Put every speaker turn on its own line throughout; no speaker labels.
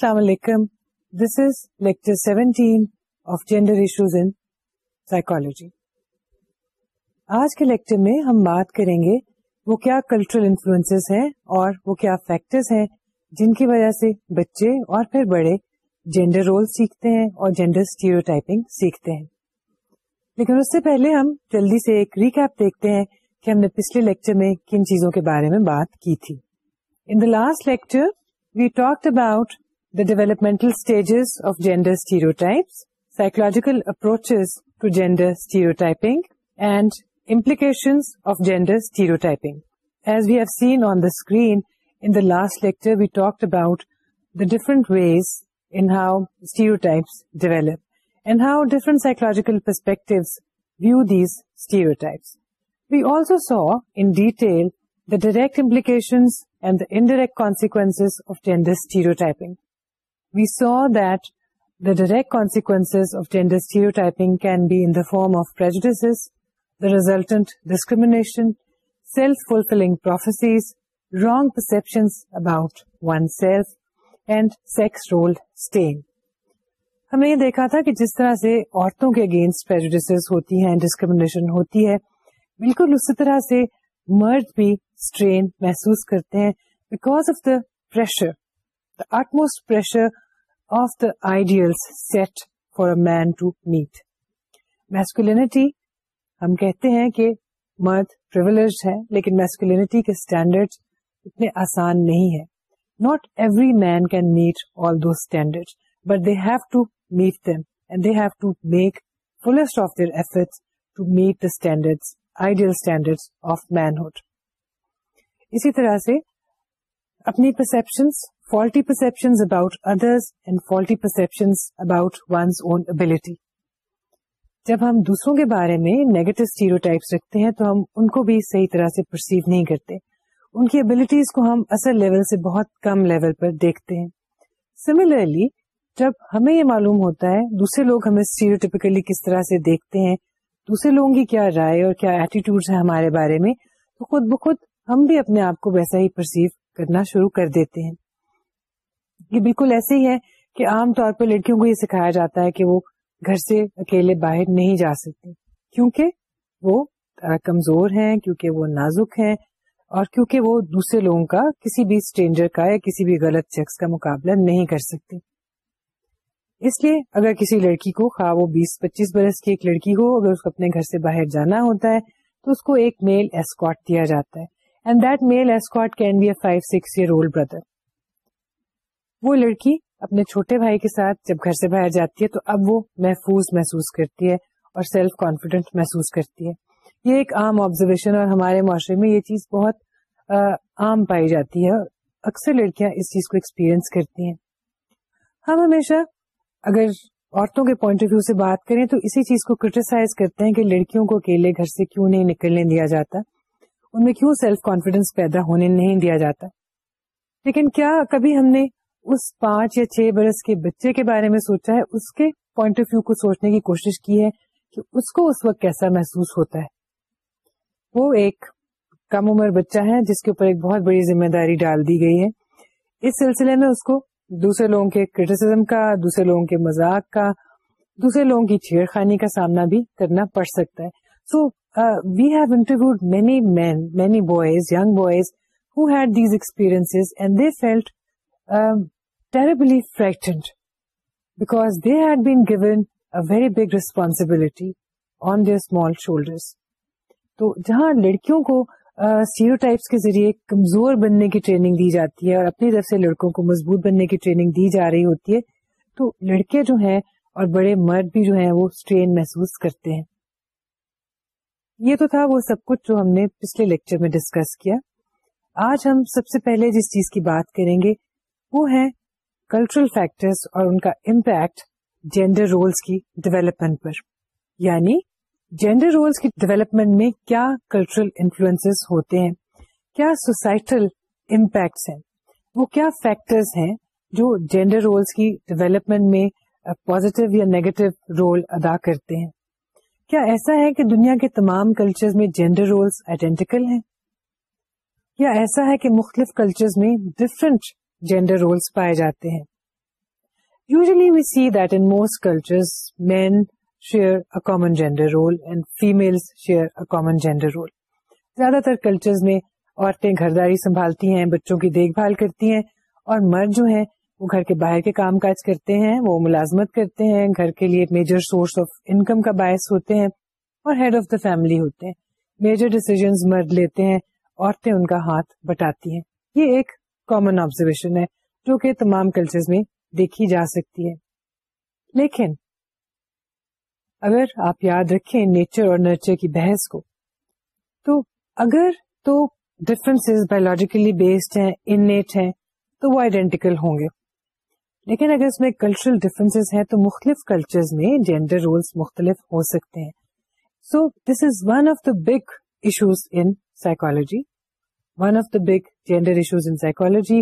السلام علیکم this is lecture seventeen of gender issues in آج کے لیکچر میں ہم بات کریں گے وہ کیا کلچرل انفلوئنس ہیں اور وہ کیا فیکٹرز ہیں جن کی وجہ سے بچے اور پھر بڑے جینڈر رول سیکھتے ہیں اور اسٹیریو ٹائپنگ سیکھتے ہیں لیکن اس سے پہلے ہم جلدی سے ایک ریکپ دیکھتے ہیں کہ ہم نے پچھلے لیکچر میں کن چیزوں کے بارے میں بات کی تھی in the last lecture we talk about the developmental stages of gender stereotypes, psychological approaches to gender stereotyping, and implications of gender stereotyping. As we have seen on the screen, in the last lecture we talked about the different ways in how stereotypes develop and how different psychological perspectives view these stereotypes. We also saw in detail the direct implications and the indirect consequences of gender stereotyping. We saw that the direct consequences of gender stereotyping can be in the form of prejudices the resultant discrimination self fulfilling prophecies wrong perceptions about oneself and sex stain. ہم نے یہ دیکھا تھا کہ جس طرح سے عورتوں کے اگینسٹ پرجڈز ہوتی ہیں ڈسکریمنیشن ہوتی ہے بالکل اسی طرح سے مرد بھی اسٹرین محسوس کرتے ہیں because of the pressure utmost کہ مرد پرولیج ہے لیکن میسکولینٹی کے اسٹینڈرڈ اتنے آسان نہیں ہے not every man can meet all those standard but they have to meet them and they have to make fullest of their effort to meet the standard ideal standard of manhood اسی طرح سے اپنی perception faulty perception about and faulty perception about own ability جب ہم دوسروں کے بارے میں نیگیٹو ٹائپس رکھتے ہیں تو ہم ان کو بھی صحیح طرح سے پرسیو نہیں کرتے ان کی ابلیٹیز کو ہم اصل لیول سے بہت کم لیول پر دیکھتے ہیں سملرلی جب ہمیں یہ معلوم ہوتا ہے دوسرے لوگ ہمیں اسٹیریوٹیپکلی کس طرح سے دیکھتے ہیں دوسرے لوگوں کی کیا رائے اور کیا ایٹیٹیوڈ ہے ہمارے بارے میں تو خود بخود ہم بھی اپنے آپ کو ویسا ہی پرسیو کرنا شروع کر دیتے ہیں یہ بالکل ایسے ہی ہے کہ عام طور پر لڑکیوں کو یہ سکھایا جاتا ہے کہ وہ گھر سے اکیلے باہر نہیں جا سکتے کیونکہ وہ کمزور ہیں کیونکہ وہ نازک ہیں اور کیونکہ وہ دوسرے لوگوں کا کسی بھی اسٹینجر کا یا کسی بھی غلط شخص کا مقابلہ نہیں کر سکتے اس لیے اگر کسی لڑکی کو خواہ وہ بیس پچیس برس کی ایک لڑکی ہو اگر اس کو اپنے گھر سے باہر جانا ہوتا ہے تو اس کو ایک میل ایسکوٹ دیا جاتا ہے وہ لڑکی اپنے چھوٹے بھائی کے ساتھ جب گھر سے باہر جاتی ہے تو اب وہ محفوظ محسوس کرتی ہے اور سیلف کانفیڈینٹ محسوس کرتی ہے یہ ایک عام آبزرویشن اور ہمارے معاشرے میں یہ چیز بہت عام پائی جاتی ہے اکثر لڑکیاں اس چیز کو ایکسپیرئنس کرتی ہیں ہم ہمیشہ اگر عورتوں کے پوائنٹ آف ویو سے بات کریں تو اسی چیز کو کریٹیسائز کرتے ہیں کہ لڑکیوں کو اکیلے گھر سے کیوں نہیں نکلنے دیا جاتا ان میں کیوں سیلف کانفیڈینس پیدا ہونے نہیں دیا جاتا لیکن کیا کبھی ہم نے اس پانچ یا چھ برس کے بچے کے بارے میں سوچا ہے اس کے پوائنٹ آف ویو کو سوچنے کی کوشش کی ہے کہ اس کو اس وقت کیسا محسوس ہوتا ہے وہ ایک کم عمر بچہ ہے جس کے اوپر ایک بہت بڑی ذمہ داری ڈال دی گئی ہے اس سلسلے میں اس کو دوسرے لوگوں کے کریٹسم کا دوسرے لوگوں کے مزاق کا دوسرے لوگوں کی چھیڑ خانی کا سامنا بھی کرنا پڑ سکتا ہے so so, viewed many men many boys who had experience اینڈلی fright they had been given a very big responsibility on their small shoulders تو جہاں لڑکیوں کو ٹائپس uh, کے ذریعے کمزور بننے کی ٹریننگ دی جاتی ہے اور اپنی طرف سے لڑکوں کو مضبوط بننے کی ٹریننگ دی جا رہی ہوتی ہے تو لڑکے جو ہیں اور بڑے مرد بھی جو ہیں وہ اسٹرین محسوس کرتے ہیں یہ تو تھا وہ سب کچھ جو ہم نے پچھلے لیکچر میں ڈسکس کیا آج ہم سب سے پہلے جس چیز کی بات کریں گے وہ ہے کلچرل فیکٹرس اور ان کا امپیکٹ جینڈر رولس کی ڈیویلپمنٹ پر یعنی جینڈر رولس کی ڈیولپمنٹ میں کیا کلچرل انفلوئنس ہوتے ہیں کیا سوسائٹل امپیکٹس ہیں وہ کیا فیکٹرس ہیں جو جینڈر رولس کی ڈیویلپمنٹ میں پوزیٹو یا نیگیٹو رول ادا کرتے ہیں کیا ایسا ہے کہ دنیا کے تمام کلچر میں جینڈر رولس آئیڈینٹیکل ہیں یا ایسا ہے کہ مختلف کلچر میں ڈفرنٹ جینڈر رولس پائے جاتے ہیں usually we see that in most culture men share a common gender role and female share a common gender role زیادہ تر کلچر میں عورتیں گھرداری سنبھالتی ہیں بچوں کی دیکھ بھال کرتی ہیں اور مرد جو ہیں وہ گھر کے باہر کے کام کاج کرتے ہیں وہ ملازمت کرتے ہیں گھر کے لیے میجر سورس آف انکم کا باعث ہوتے ہیں اور ہیڈ آف دا فیملی ہوتے ہیں میجر ڈیسیزنز مرد لیتے ہیں عورتیں ان کا ہاتھ بٹاتی ہیں یہ ایک کامن آبزرویشن ہے جو کہ تمام کلچر میں دیکھی جا سکتی ہے لیکن اگر آپ یاد رکھیں نیچر اور نرچر کی بحث کو تو اگر تو ڈفرینس بایولوجیکلی بیسڈ ہیں انیٹ ہیں تو وہ آئیڈینٹیکل ہوں گے لیکن اگر اس میں کلچرل ڈفرینس ہیں تو مختلف کلچرز میں جینڈر رولس مختلف ہو سکتے ہیں so this is one of the big issues in psychology one of the big gender issues in psychology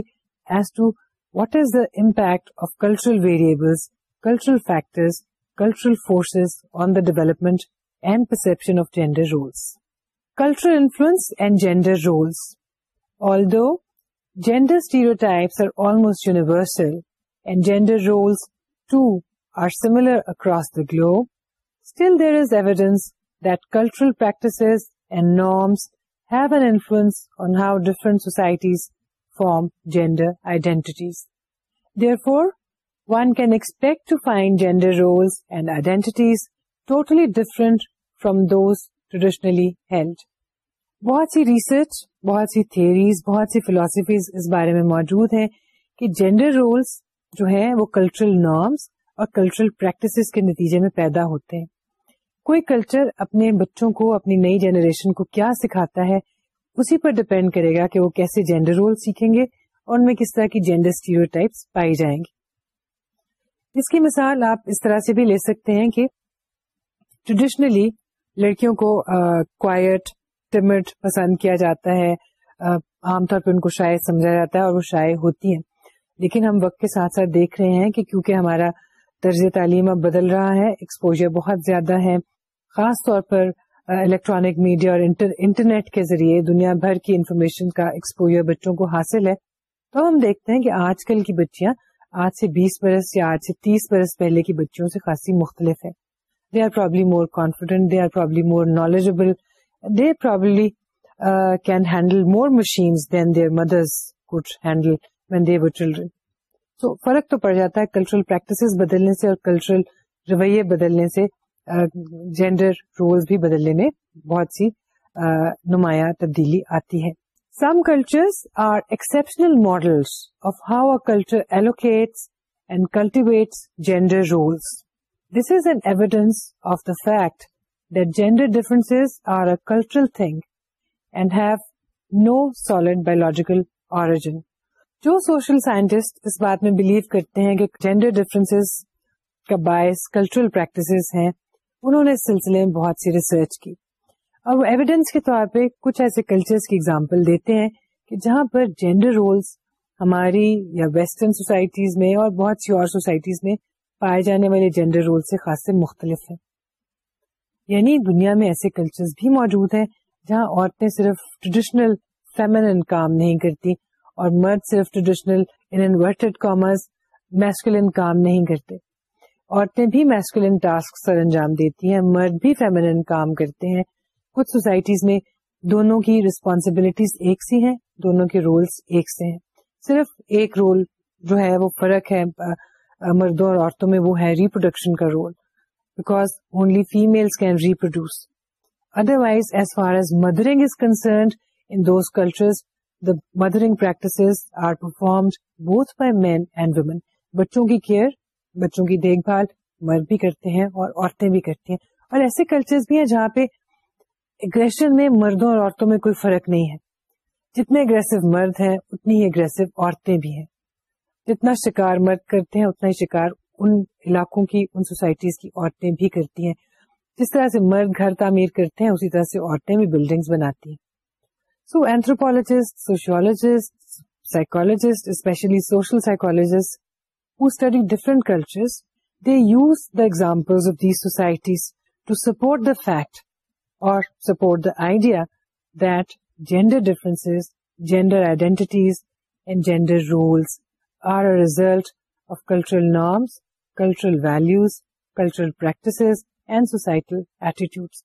is to what is the impact of cultural variables cultural factors cultural forces on the development and perception of gender roles cultural influence and gender roles although gender stereotypes are almost universal gender roles too are similar across the globe still there is evidence that cultural practices and norms have an influence on how different societies form gender identities therefore one can expect to find gender roles and identities totally different from those traditionally held بہت سی research بہت سی theories بہت سی philosophies اس بارے میں موجود ہیں کہ gender roles جو ہیں وہ کلچرل نارمس اور کلچرل پریکٹسز کے نتیجے میں پیدا ہوتے ہیں کوئی کلچر اپنے بچوں کو اپنی نئی جنریشن کو کیا سکھاتا ہے اسی پر ڈپینڈ کرے گا کہ وہ کیسے جینڈر رول سیکھیں گے اور ان میں کس طرح کی جینڈر اسٹیریو ٹائپس پائی جائیں گے اس کی مثال آپ اس طرح سے بھی لے سکتے ہیں کہ ٹریڈیشنلی لڑکیوں کو کوائٹ ٹمٹ پسند کیا جاتا ہے عام طور پہ ان کو شاید سمجھا جاتا ہے اور وہ شاید ہوتی ہیں لیکن ہم وقت کے ساتھ ساتھ دیکھ رہے ہیں کہ کیونکہ ہمارا طرز تعلیم اب بدل رہا ہے ایکسپوجر بہت زیادہ ہے خاص طور پر الیکٹرانک میڈیا اور انٹرنیٹ کے ذریعے دنیا بھر کی انفارمیشن کا ایکسپوجر بچوں کو حاصل ہے تو ہم دیکھتے ہیں کہ آج کل کی بچیاں آج سے بیس برس یا آج سے تیس برس پہلے کی بچیوں سے خاصی مختلف ہے they are probably more confident they are probably more knowledgeable they probably can handle more machine than their mothers handle when they were children so فرق تو پڑ جاتا ہے کلچرل پریکٹسز بدلنے سے اور کلچرل رویے بدلنے سے جینڈر رولس بھی بدلنے میں بہت سی نمایاں تبدیلی آتی ہے some cultures are exceptional model of how a culture allocates and cultivates gender roles this is an evidence of the fact that gender difference are a cultural thing and have no solid biological origin جو social scientist اس بات میں believe کرتے ہیں کہ gender difference کا باعث cultural practice ہیں انہوں نے اس سلسلے میں بہت سی ریسرچ کی اور وہ ایویڈینس کے طور پہ کچھ ایسے کلچرز کی اگزامپل دیتے ہیں کہ جہاں پر جینڈر رولس ہماری یا ویسٹرن سوسائٹیز میں اور بہت سی اور سوسائٹیز میں پائے جانے والے جینڈر رول سے خاصے مختلف ہیں یعنی دنیا میں ایسے کلچر بھی موجود ہیں جہاں عورتیں صرف ٹریڈیشنل فیمن کام نہیں کرتی اور مرد صرف ٹریڈیشنل انورٹیڈ کامرس میسکولن کام نہیں کرتے عورتیں بھی میسکولن ٹاسک سر انجام دیتی ہیں مرد بھی کام کرتے ہیں کچھ سوسائٹیز میں دونوں کی ریسپانسبلٹیز ایک سی ہیں دونوں کے ایک سے ہیں صرف ایک رول جو ہے وہ فرق ہے مردوں اور عورتوں میں وہ ہے ریپروڈکشن کا role because only female can reproduce otherwise as far as mothering is concerned in those culture mothering practices are performed both by men and women بچوں کی کیئر بچوں کی دیکھ بھال مرد بھی کرتے ہیں اور عورتیں بھی کرتی ہیں اور ایسے کلچر بھی ہیں جہاں پہ اگریشن میں مردوں اور عورتوں میں کوئی فرق نہیں ہے جتنے اگریسو مرد ہیں اتنی ہی اگریسو عورتیں بھی ہیں جتنا شکار مرد کرتے ہیں اتنا ہی شکار ان علاقوں کی ان سوسائٹیز کی عورتیں بھی کرتی ہیں جس طرح سے مرد گھر تعمیر کرتے ہیں اسی طرح سے عورتیں بھی بلڈنگ بناتی ہیں So anthropologists, sociologists, psychologists, especially social psychologists who study different cultures, they use the examples of these societies to support the fact or support the idea that gender differences, gender identities, and gender roles are a result of cultural norms, cultural values, cultural practices, and societal attitudes.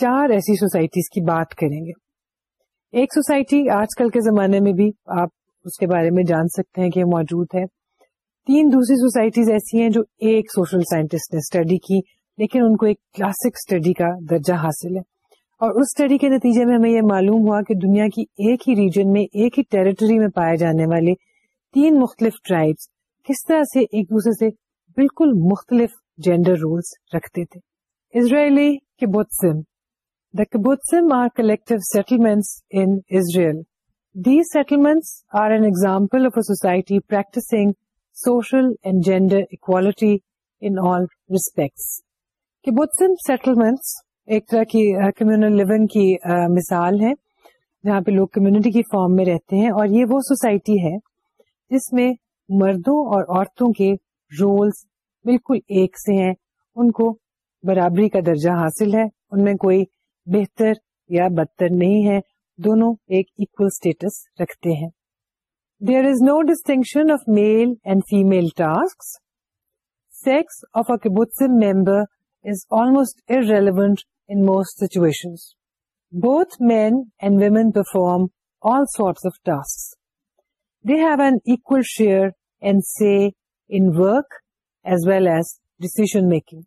چار ایسی societies کی بات کریں گے ایک society آج کل کے زمانے میں بھی آپ اس کے بارے میں جان سکتے ہیں کہ موجود ہے تین دوسری سوسائٹیز ایسی ہیں جو ایک سوشل سائنٹسٹ نے اسٹڈی کی لیکن ان کو ایک کلاسک اسٹڈی کا درجہ حاصل ہے اور اس اسٹڈی کے نتیجے میں ہمیں یہ معلوم ہوا کہ دنیا کی ایک ہی ریجن میں ایک ہی ٹریٹری میں پائے جانے والے تین مختلف ٹرائبس کس طرح سے ایک دوسرے سے بالکل مختلف جینڈر رولس رکھتے تھے اسرائیلی کے بہت سم The kibbutzim are collective settlements in Israel. These settlements are an example of a society practicing social and gender equality in all respects. Kibbutzim settlements are a communal living ki, uh, misal hai, جہاں پہ لوگ community کی form میں رہتے ہیں اور یہ وہ سوسائٹی ہے جس میں مردوں اور عورتوں کے رولز بالکل ایک سے ہیں ان کو برابری کا درجہ حاصل ہے ان میں کوئی بہتر یا بدتر نہیں ہے دونوں ایک اکول اسٹیٹس رکھتے ہیں there is no distinction of male and female task sex of اکبوتسم member is almost irrelevant most situation both men and women perform all sorts of task they have an equal share and say in work as well as decision making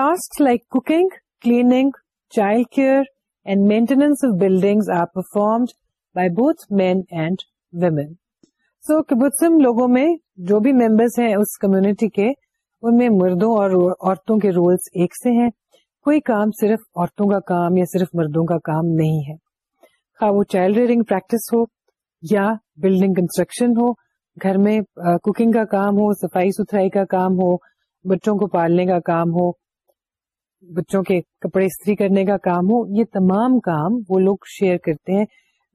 task like cooking cleaning child care and of building are performed by both men and women so کب لوگوں میں جو بھی members ہیں اس community کے ان میں مردوں اور عورتوں کے رولس ایک سے ہیں کوئی کام صرف عورتوں کا کام یا صرف مردوں کا کام نہیں ہے خواہ وہ چائلڈ ریئرنگ پریکٹس ہو یا بلڈنگ کنسٹرکشن ہو گھر میں کوکنگ کا کام ہو صفائی ستھرائی کا کام ہو بچوں کو پالنے کا کام ہو بچوں کے کپڑے استری کرنے کا کام ہو یہ تمام کام وہ لوگ شیئر کرتے ہیں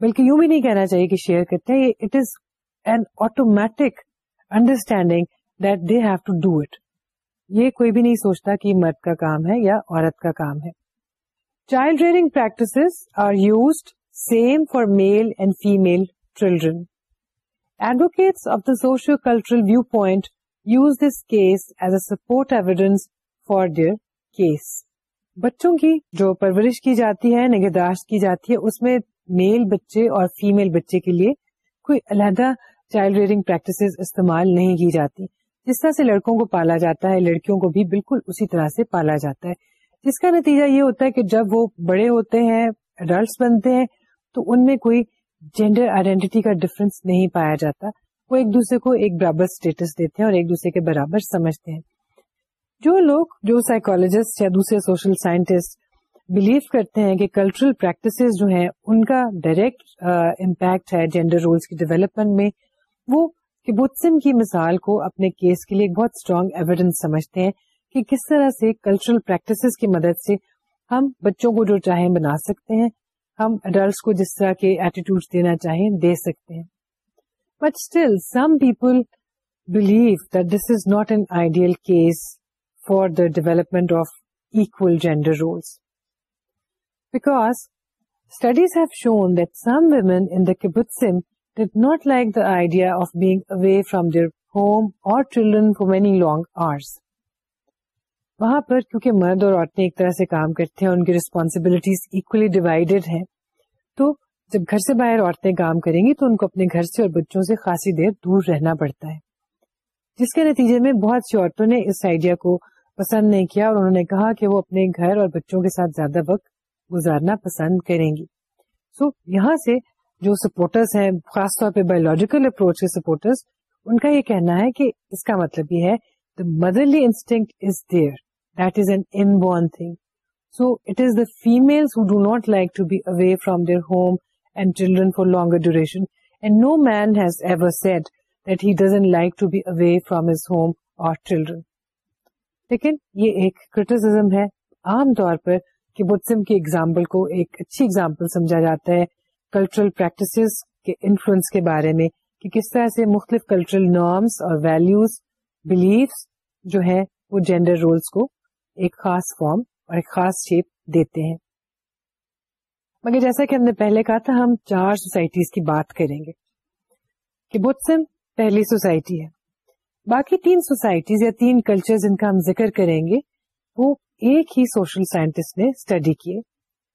بلکہ یوں بھی نہیں کہنا چاہیے کہ شیئر کرتے ہیں it is an automatic understanding that they have to do it یہ کوئی بھی نہیں سوچتا کہ مرد کا کام ہے یا عورت کا کام ہے child rearing practice are used same for male and female children advocates of the social cultural view point use this case as a support evidence for their case بچوں کی جو پرورش کی جاتی ہے نگہداشت کی جاتی ہے اس میں میل بچے اور فیمل بچے کے لیے کوئی علیحدہ چائلڈ ریئرنگ پریکٹس استعمال نہیں کی جاتی جس طرح سے لڑکوں کو پالا جاتا ہے لڑکیوں کو بھی بالکل اسی طرح سے پالا جاتا ہے جس کا نتیجہ یہ ہوتا ہے کہ جب وہ بڑے ہوتے ہیں اڈلٹس بنتے ہیں تو ان میں کوئی جینڈر آئیڈینٹی کا ڈفرنس نہیں پایا جاتا وہ ایک دوسرے کو ایک برابر اسٹیٹس دیتے ہیں اور ایک دوسرے کے برابر سمجھتے ہیں جو لوگ جو سائیکولوجسٹ یا دوسرے سوشل سائنٹسٹ بلیو کرتے ہیں کہ کلچرل پریکٹسز جو ہیں ان کا ڈائریکٹ امپیکٹ ہے جینڈر رولس کی ڈیولپمنٹ میں وہ کبوتسم کی مثال کو اپنے کیس کے لیے بہت اسٹرانگ ایویڈینس سمجھتے ہیں کہ کس طرح سے کلچرل پریکٹسز کی مدد سے ہم بچوں کو جو چاہیں بنا سکتے ہیں ہم اڈلٹس کو جس طرح کے ایٹیٹیوڈ دینا چاہیں دے سکتے ہیں but still some people believe that this is not an ideal case for the development of act some ویمنٹس did not like the idea of being away from their home اور children for many long hours وہاں پر کیونکہ مرد اور عورتیں ایک طرح سے کام کرتے ہیں ان کی ریسپانسبلٹیز اکولی ڈیوائڈیڈ ہیں تو جب گھر سے باہر عورتیں کام کریں گی تو ان کو اپنے گھر سے اور بچوں سے خاصی دیر دور رہنا پڑتا ہے جس کے نتیجے میں بہت سی عورتوں نے اس آئیڈیا کو پسند نہیں کیا اور انہوں نے کہا کہ وہ اپنے گھر اور بچوں کے ساتھ زیادہ وقت گزارنا پسند کریں گی سو so, یہاں سے جو سپورٹرس ہیں خاص طور پہ بایولوجیکل اپروچ کے سپورٹرس ان کا یہ کہنا ہے کہ اس کا مطلب یہ ہے the motherly instinct is there that is an inborn thing so it is the female who do not like to be away from their home and children for longer duration and no man has ever said that he doesn't like to be away from his home اور یہ ایک کریٹم ہے عام طور پر کہ بدسم کی example کو ایک اچھی ایگزامپل سمجھا جاتا ہے کلچرل پریکٹس کے انفلوئنس کے بارے میں کہ کس طرح سے مختلف کلچرل نارمس اور ویلوز بلیفس جو ہے وہ جینڈر رولس کو ایک خاص فارم اور ایک خاص شیپ دیتے ہیں مگر جیسا کہ ہم نے پہلے کہا تھا ہم چار سوسائٹیز کی بات کریں گے کہ بدسم پہلی سوسائٹی ہے باقی تین سوسائٹیز یا تین کلچر جن کا ہم ذکر کریں گے وہ ایک ہی سوشل سائنٹسٹ نے اسٹڈی کیے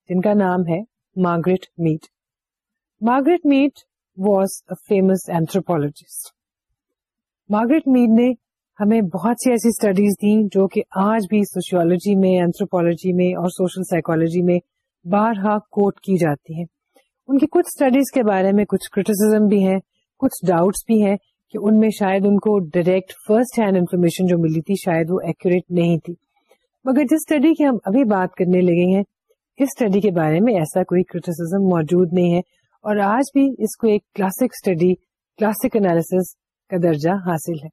جن کا نام ہے Margaret Mead Margaret Mead was a famous anthropologist Margaret Mead نے ہمیں بہت سی ایسی اسٹڈیز دی جو کہ آج بھی سوشیولوجی میں اینتروپولوجی میں اور سوشل سائیکولوجی میں بارہا کوٹ کی جاتی ہیں ان کی کچھ اسٹڈیز کے بارے میں کچھ کریٹیسم بھی ہیں کچھ ڈاؤٹس بھی ہیں کہ ان میں شاید ان کو ڈائریکٹ فرسٹ ہینڈ انفارمیشن جو ملی تھی شاید وہ ایکوریٹ نہیں تھی مگر جس اسٹڈی کی ہم ابھی بات کرنے لگے ہیں اس اسٹڈی کے بارے میں ایسا کوئی کریٹیسم موجود نہیں ہے اور آج بھی اس کو ایک کلاسک اسٹڈی کلاسک انالیس کا درجہ حاصل ہے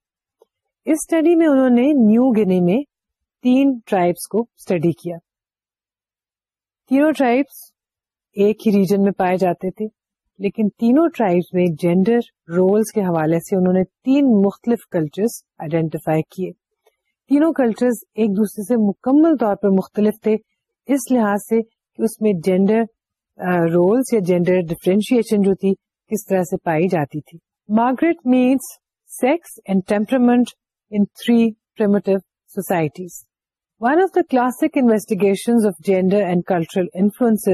اس اسٹڈی میں انہوں نے نیو گنی میں تین ٹرائبس کو اسٹڈی کیا تینوں ٹرائبس ایک ہی ریجن میں پائے جاتے تھے لیکن تینوں ٹرائبز میں جینڈر رولز کے حوالے سے انہوں نے تین مختلف کلچرز آئیڈینٹیفائی کیے تینوں کلچرز ایک دوسرے سے مکمل طور پر مختلف تھے اس لحاظ سے کہ اس میں جینڈر رولز یا جینڈر ڈفرینشیشن جو تھی کس طرح سے پائی جاتی تھی Margaret Mead's sex and temperament in three primitive societies one of the classic investigation of gender and cultural influence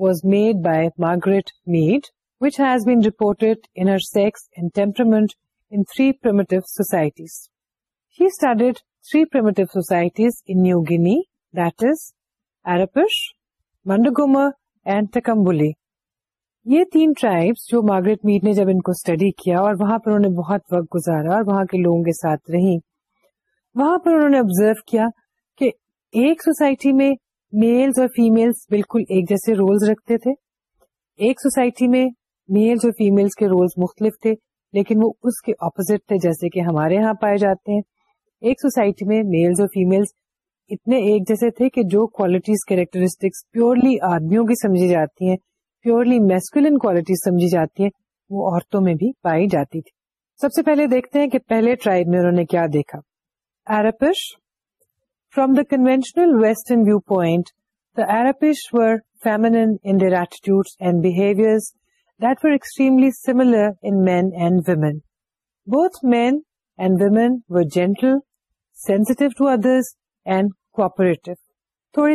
was made by Margaret Mead three has been in New Guinea, three new Arapish, is and Takambuli. یہ تین tribes جو Margaret Mead نے جب ان کو study کیا اور وہاں پر انہوں نے بہت وقت گزارا اور وہاں کے لوگوں کے ساتھ رہی وہاں پر انہوں نے آبزرو کیا کہ ایک سوسائٹی میں میلز اور فیمل بالکل ایک جیسے رولز رکھتے تھے ایک سوسائٹی میں میلز اور فیملس کے رولز مختلف تھے لیکن وہ اس کے اپوزٹ تھے جیسے کہ ہمارے یہاں پائے جاتے ہیں ایک سوسائٹی میں میلز اور فیمل اتنے ایک جیسے تھے کہ جو کوالٹیز کیریکٹرسٹکس پیورلی آدمیوں کی سمجھی جاتی ہیں پیورلی میسکولن کوالٹیز سمجھی جاتی ہیں وہ عورتوں میں بھی پائی جاتی تھی سب سے پہلے دیکھتے ہیں کہ پہلے ٹرائب میں انہوں نے کیا دیکھا ایرپش فرام دا کنوینشنل تھوڑی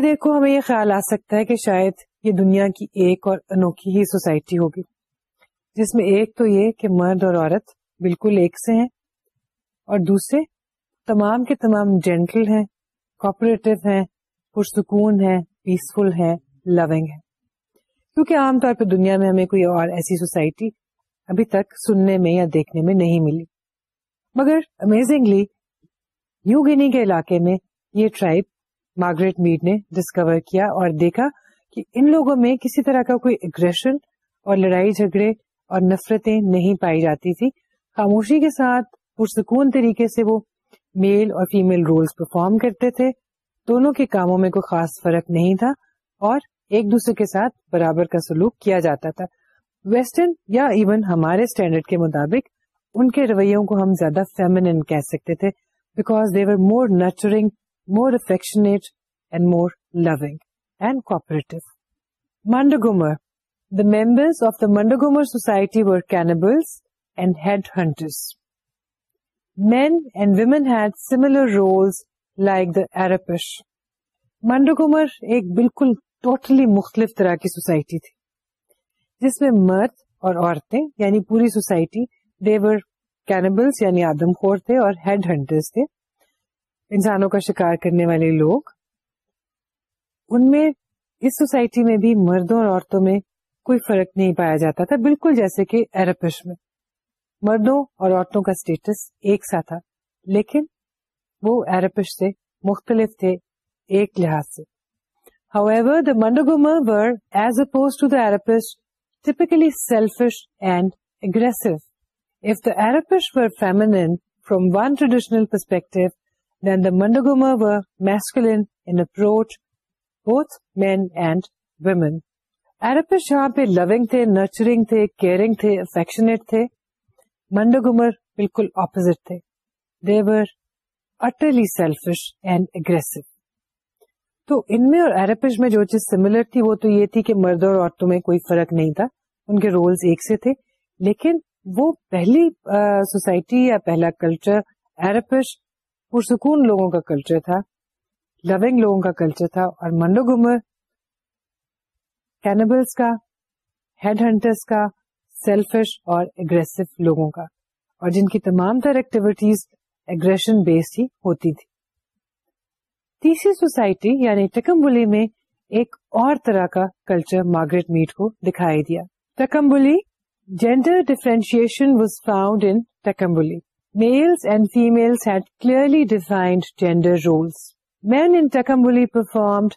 دیر کو ہمیں یہ خیال آ سکتا ہے کہ شاید یہ دنیا کی ایک اور انوکھی ہی سوسائٹی ہوگی جس میں ایک تو یہ کہ مرد اور عورت بالکل ایک سے ہے اور دوسرے تمام کے تمام جینٹل ہیں کوپریٹو ہیں پرسکون ہیں پیسفل ہیں لونگ ہیں کیونکہ عام طور پہ دنیا میں ہمیں کوئی اور ایسی سوسائٹی ابھی تک سننے میں یا دیکھنے میں نہیں ملی مگر امیزنگلی یو گنی کے علاقے میں یہ ٹرائب مارگریٹ میڈ نے ڈسکور کیا اور دیکھا کہ ان لوگوں میں کسی طرح کا کوئی اگریشن اور لڑائی جھگڑے اور نفرتیں نہیں پائی جاتی تھی خاموشی کے ساتھ پرسکون طریقے سے وہ میل اور فیمل رولز پرفارم کرتے تھے دونوں کے کاموں میں کوئی خاص فرق نہیں تھا اور ایک دوسرے کے ساتھ برابر کا سلوک کیا جاتا تھا ویسٹرن یا ایون ہمارے اسٹینڈرڈ کے مطابق ان کے رویوں کو ہم زیادہ فیمنن کہہ سکتے تھے because they were more nurturing more and loving cooperative the members of the Mundugumor society were cannibals and head hunters men and women similar roles like the Arapesh Mundugumor ایک بالکل ٹوٹلی مختلف طرح کی society تھی جس میں مرد اور عورتیں یعنی پوری سوسائٹی ڈیبر کینیبلس یعنی آدم خور تھے اور ہیڈ ہنٹرز تھے انسانوں کا شکار کرنے والے لوگ ان میں اس سوسائٹی میں بھی مردوں اور عورتوں میں کوئی فرق نہیں پایا جاتا تھا بالکل جیسے کہ ایرپش میں مردوں اور عورتوں کا اسٹیٹس ایک سا تھا لیکن وہ ایرپش سے مختلف تھے ایک لحاظ سے However, the Mandagoma were, as opposed to the Arapish, typically selfish and aggressive. If the Arapish were feminine from one traditional perspective, then the Mandagoma were masculine in approach, both men and women. Arapish here were loving, thay, nurturing, thay, caring, thay, affectionate. Thay. Mandu بالکل opposite تھے تو ان میں اور میں جو چیز similar تھی وہ تو یہ تھی کہ مرد اور عورتوں میں کوئی فرق نہیں تھا ان کے رولز ایک سے تھے لیکن وہ پہلی سوسائٹی یا پہلا کلچر ایرپش پرسکون لوگوں کا کلچر تھا لونگ لوگوں کا کلچر تھا اور منڈو گمر ہنٹرس کا سیلفش اور اگریسو لوگوں کا اور جن کی تمام تر ایکٹیویٹیز اگریشن بیسڈ ہی ہوتی تھی تیسری سوسائٹی یعنی ٹکمبلی میں ایک اور طرح کا کلچر مارگریٹ میٹ کو دکھائی دیا Tchambuli gender differentiation was found in Tchambuli males and had clearly defined gender roles men in Tchambuli performed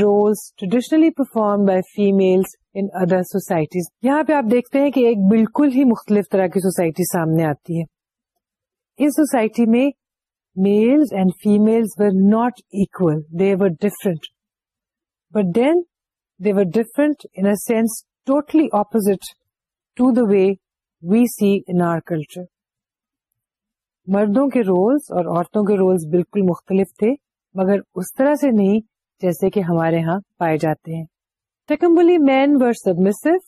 roles traditionally perform by females in other societies یہاں پہ آپ دیکھتے ہیں کہ ایک بالکل ہی مختلف طرح کی سوسائٹی سامنے آتی ہے اس سوسائٹی میں males and female were different but then they were different in sense totally opposite to the way we see in our culture مردوں کے رولس اور عورتوں کے رولس بالکل مختلف تھے مگر اس طرح سے نہیں جیسے کہ ہمارے ہاں پائے جاتے ہیں Secondly, men were submissive,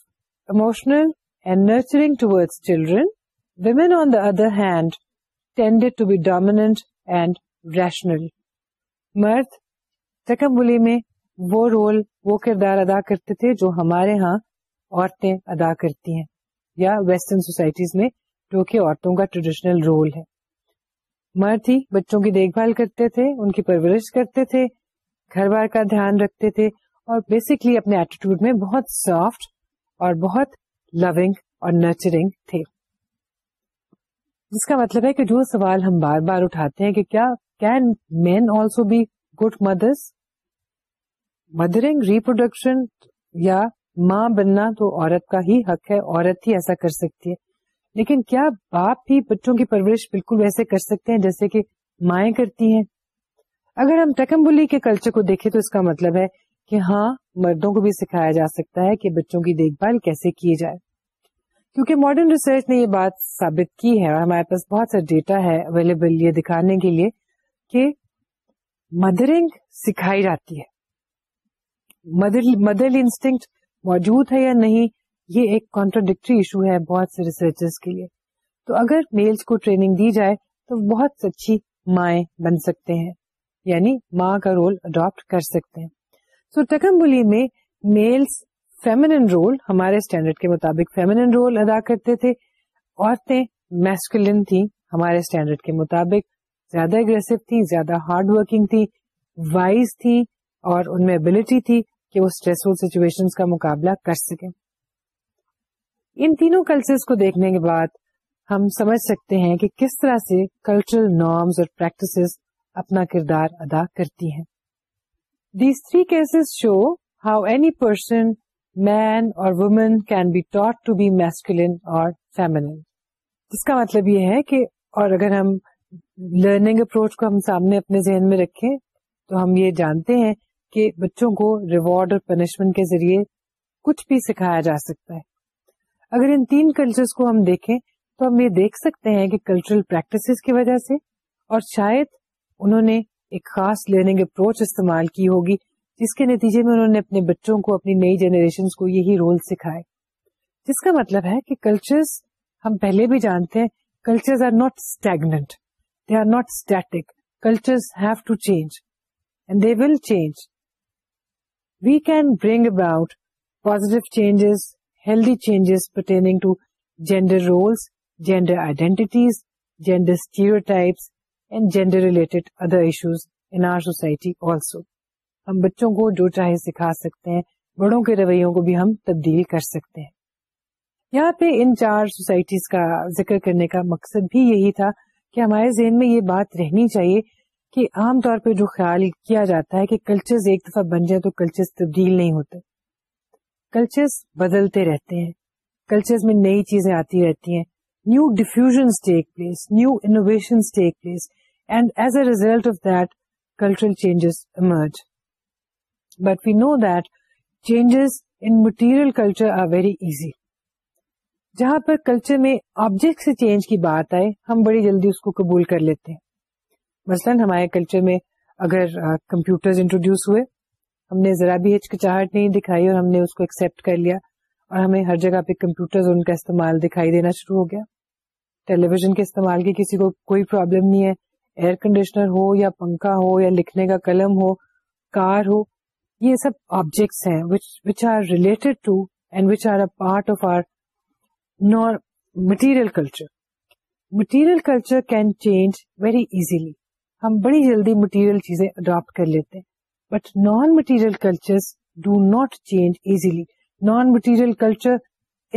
emotional, and nurturing towards children. Women, on the other hand, tended to be dominant and rational. مرد تکمبلی میں وہ رول وہ کردار ادا کرتے تھے جو ہمارے ہاں عورتیں ادا کرتی ہیں یا ویسٹرن سوسائٹیز میں جو کہ عورتوں کا ٹریڈیشنل رول ہے مرد ہی بچوں کی دیکھ بھال کرتے تھے ان کی پرورش کرتے تھے گھر بار کا دھیان رکھتے تھے اور بیسکلی اپنے ایٹیٹیوڈ میں بہت سافٹ اور بہت لونگ اور نرچرنگ تھے جس کا مطلب ہے کہ جو سوال ہم بار بار اٹھاتے ہیں کہ کیا can man also be good mothers mothering reproduction یا ماں بننا تو عورت کا ہی حق ہے عورت ہی ایسا کر سکتی ہے لیکن کیا باپ ہی بچوں کی پرورش بالکل ویسے کر سکتے ہیں جیسے کہ مائیں کرتی ہیں اگر ہم ٹکمبلی کے کلچر کو دیکھیں تو اس کا مطلب ہے کہ ہاں مردوں کو بھی سکھایا جا سکتا ہے کہ بچوں کی دیکھ بھال کیسے کی جائے کیونکہ ماڈرن ریسرچ نے یہ بات ثابت کی ہے اور ہمارے پاس بہت سا ڈیٹا ہے اویلیبل یہ دکھانے کے لیے کہ مدرنگ سکھائی جاتی ہے مدر مدر انسٹنگ موجود ہے یا نہیں یہ ایک کانٹروڈکٹری ایشو ہے بہت سے ریسرچرز کے لیے تو اگر میلز کو ٹریننگ دی جائے تو بہت اچھی مائیں بن سکتے ہیں یعنی ماں کا رول اڈاپٹ کر سکتے ہیں سو تکمبلی میں میلس فیمنن رول ہمارے اسٹینڈرڈ کے مطابق فیمنن رول ادا کرتے تھے عورتیں میسکلن تھیں ہمارے اسٹینڈرڈ کے مطابق زیادہ اگریسو تھی زیادہ ہارڈ ورکنگ تھی وائز تھی اور ان میں ابلیٹی تھی کہ وہ اسٹریسفل سچویشن کا مقابلہ کر سکیں ان تینوں کلچرس کو دیکھنے کے بعد ہم سمجھ سکتے ہیں کہ کس طرح سے کلچرل نارمس اور پریکٹس اپنا کردار ادا کرتی ہیں show how any person man اور مطلب یہ ہے کہ اور اگر ہم لرننگ اپروچ کو ہم سامنے اپنے ذہن میں رکھے تو ہم یہ جانتے ہیں کہ بچوں کو ریوارڈ اور پنشمنٹ کے ذریعے کچھ بھی سکھایا جا سکتا ہے اگر ان تین کلچرز کو ہم دیکھیں تو ہم یہ دیکھ سکتے ہیں کہ کلچرل پریکٹس کی وجہ سے اور شاید انہوں نے ایک خاص لرننگ اپروچ استعمال کی ہوگی جس کے نتیجے میں انہوں نے اپنے بچوں کو اپنی نئی جنریشن کو یہی رول سکھائے جس کا مطلب ہے کہ کلچرز ہم پہلے بھی جانتے ہیں cultures are stagnant they are not static cultures have to change and they will change we can bring about positive changes healthy changes to gender roles gender identities gender stereotypes gender related other issues in our society also ہم بچوں کو جو چاہے سکھا سکتے ہیں بڑوں کے رویوں کو بھی ہم تبدیل کر سکتے ہیں یہاں پہ ان چار سوسائٹیز کا ذکر کرنے کا مقصد بھی یہی تھا کہ ہمارے ذہن میں یہ بات رہنی چاہیے کہ عام طور پہ جو خیال کیا جاتا ہے کہ کلچرز ایک دفعہ بن جائے تو کلچرز تبدیل نہیں ہوتے کلچرز بدلتے رہتے ہیں کلچرز میں نئی چیزیں آتی رہتی ہیں new diffuse take place new innovations take place and as a result of that cultural changes but we know that changes in material culture are very easy جہاں پر کلچر میں آبجیکٹ سے چینج کی بات آئے ہم بڑی جلدی اس کو قبول کر لیتے ہیں مثلا ہمارے کلچر میں اگر کمپیوٹر انٹروڈیوس ہوئے ہم نے ذرا بھی ہچکچاہٹ نہیں دکھائی اور ہم نے اس کو ایکسپٹ کر لیا اور ہمیں ہر جگہ پہ کمپیوٹر کا استعمال دکھائی دینا شروع ہو گیا ٹیلی ویژن کے استعمال کی کسی کو کوئی پرابلم نہیں ہے ایئر کنڈیشنر ہو یا پنکھا ہو یا لکھنے کا قلم ہو کار ہو یہ سب آبجیکٹس ہیں which which are are related to and a part of our non material culture material culture can change very easily ہم بڑی جلدی مٹیریل چیزیں اڈاپٹ کر لیتے ہیں but non material culture do not change easily non material culture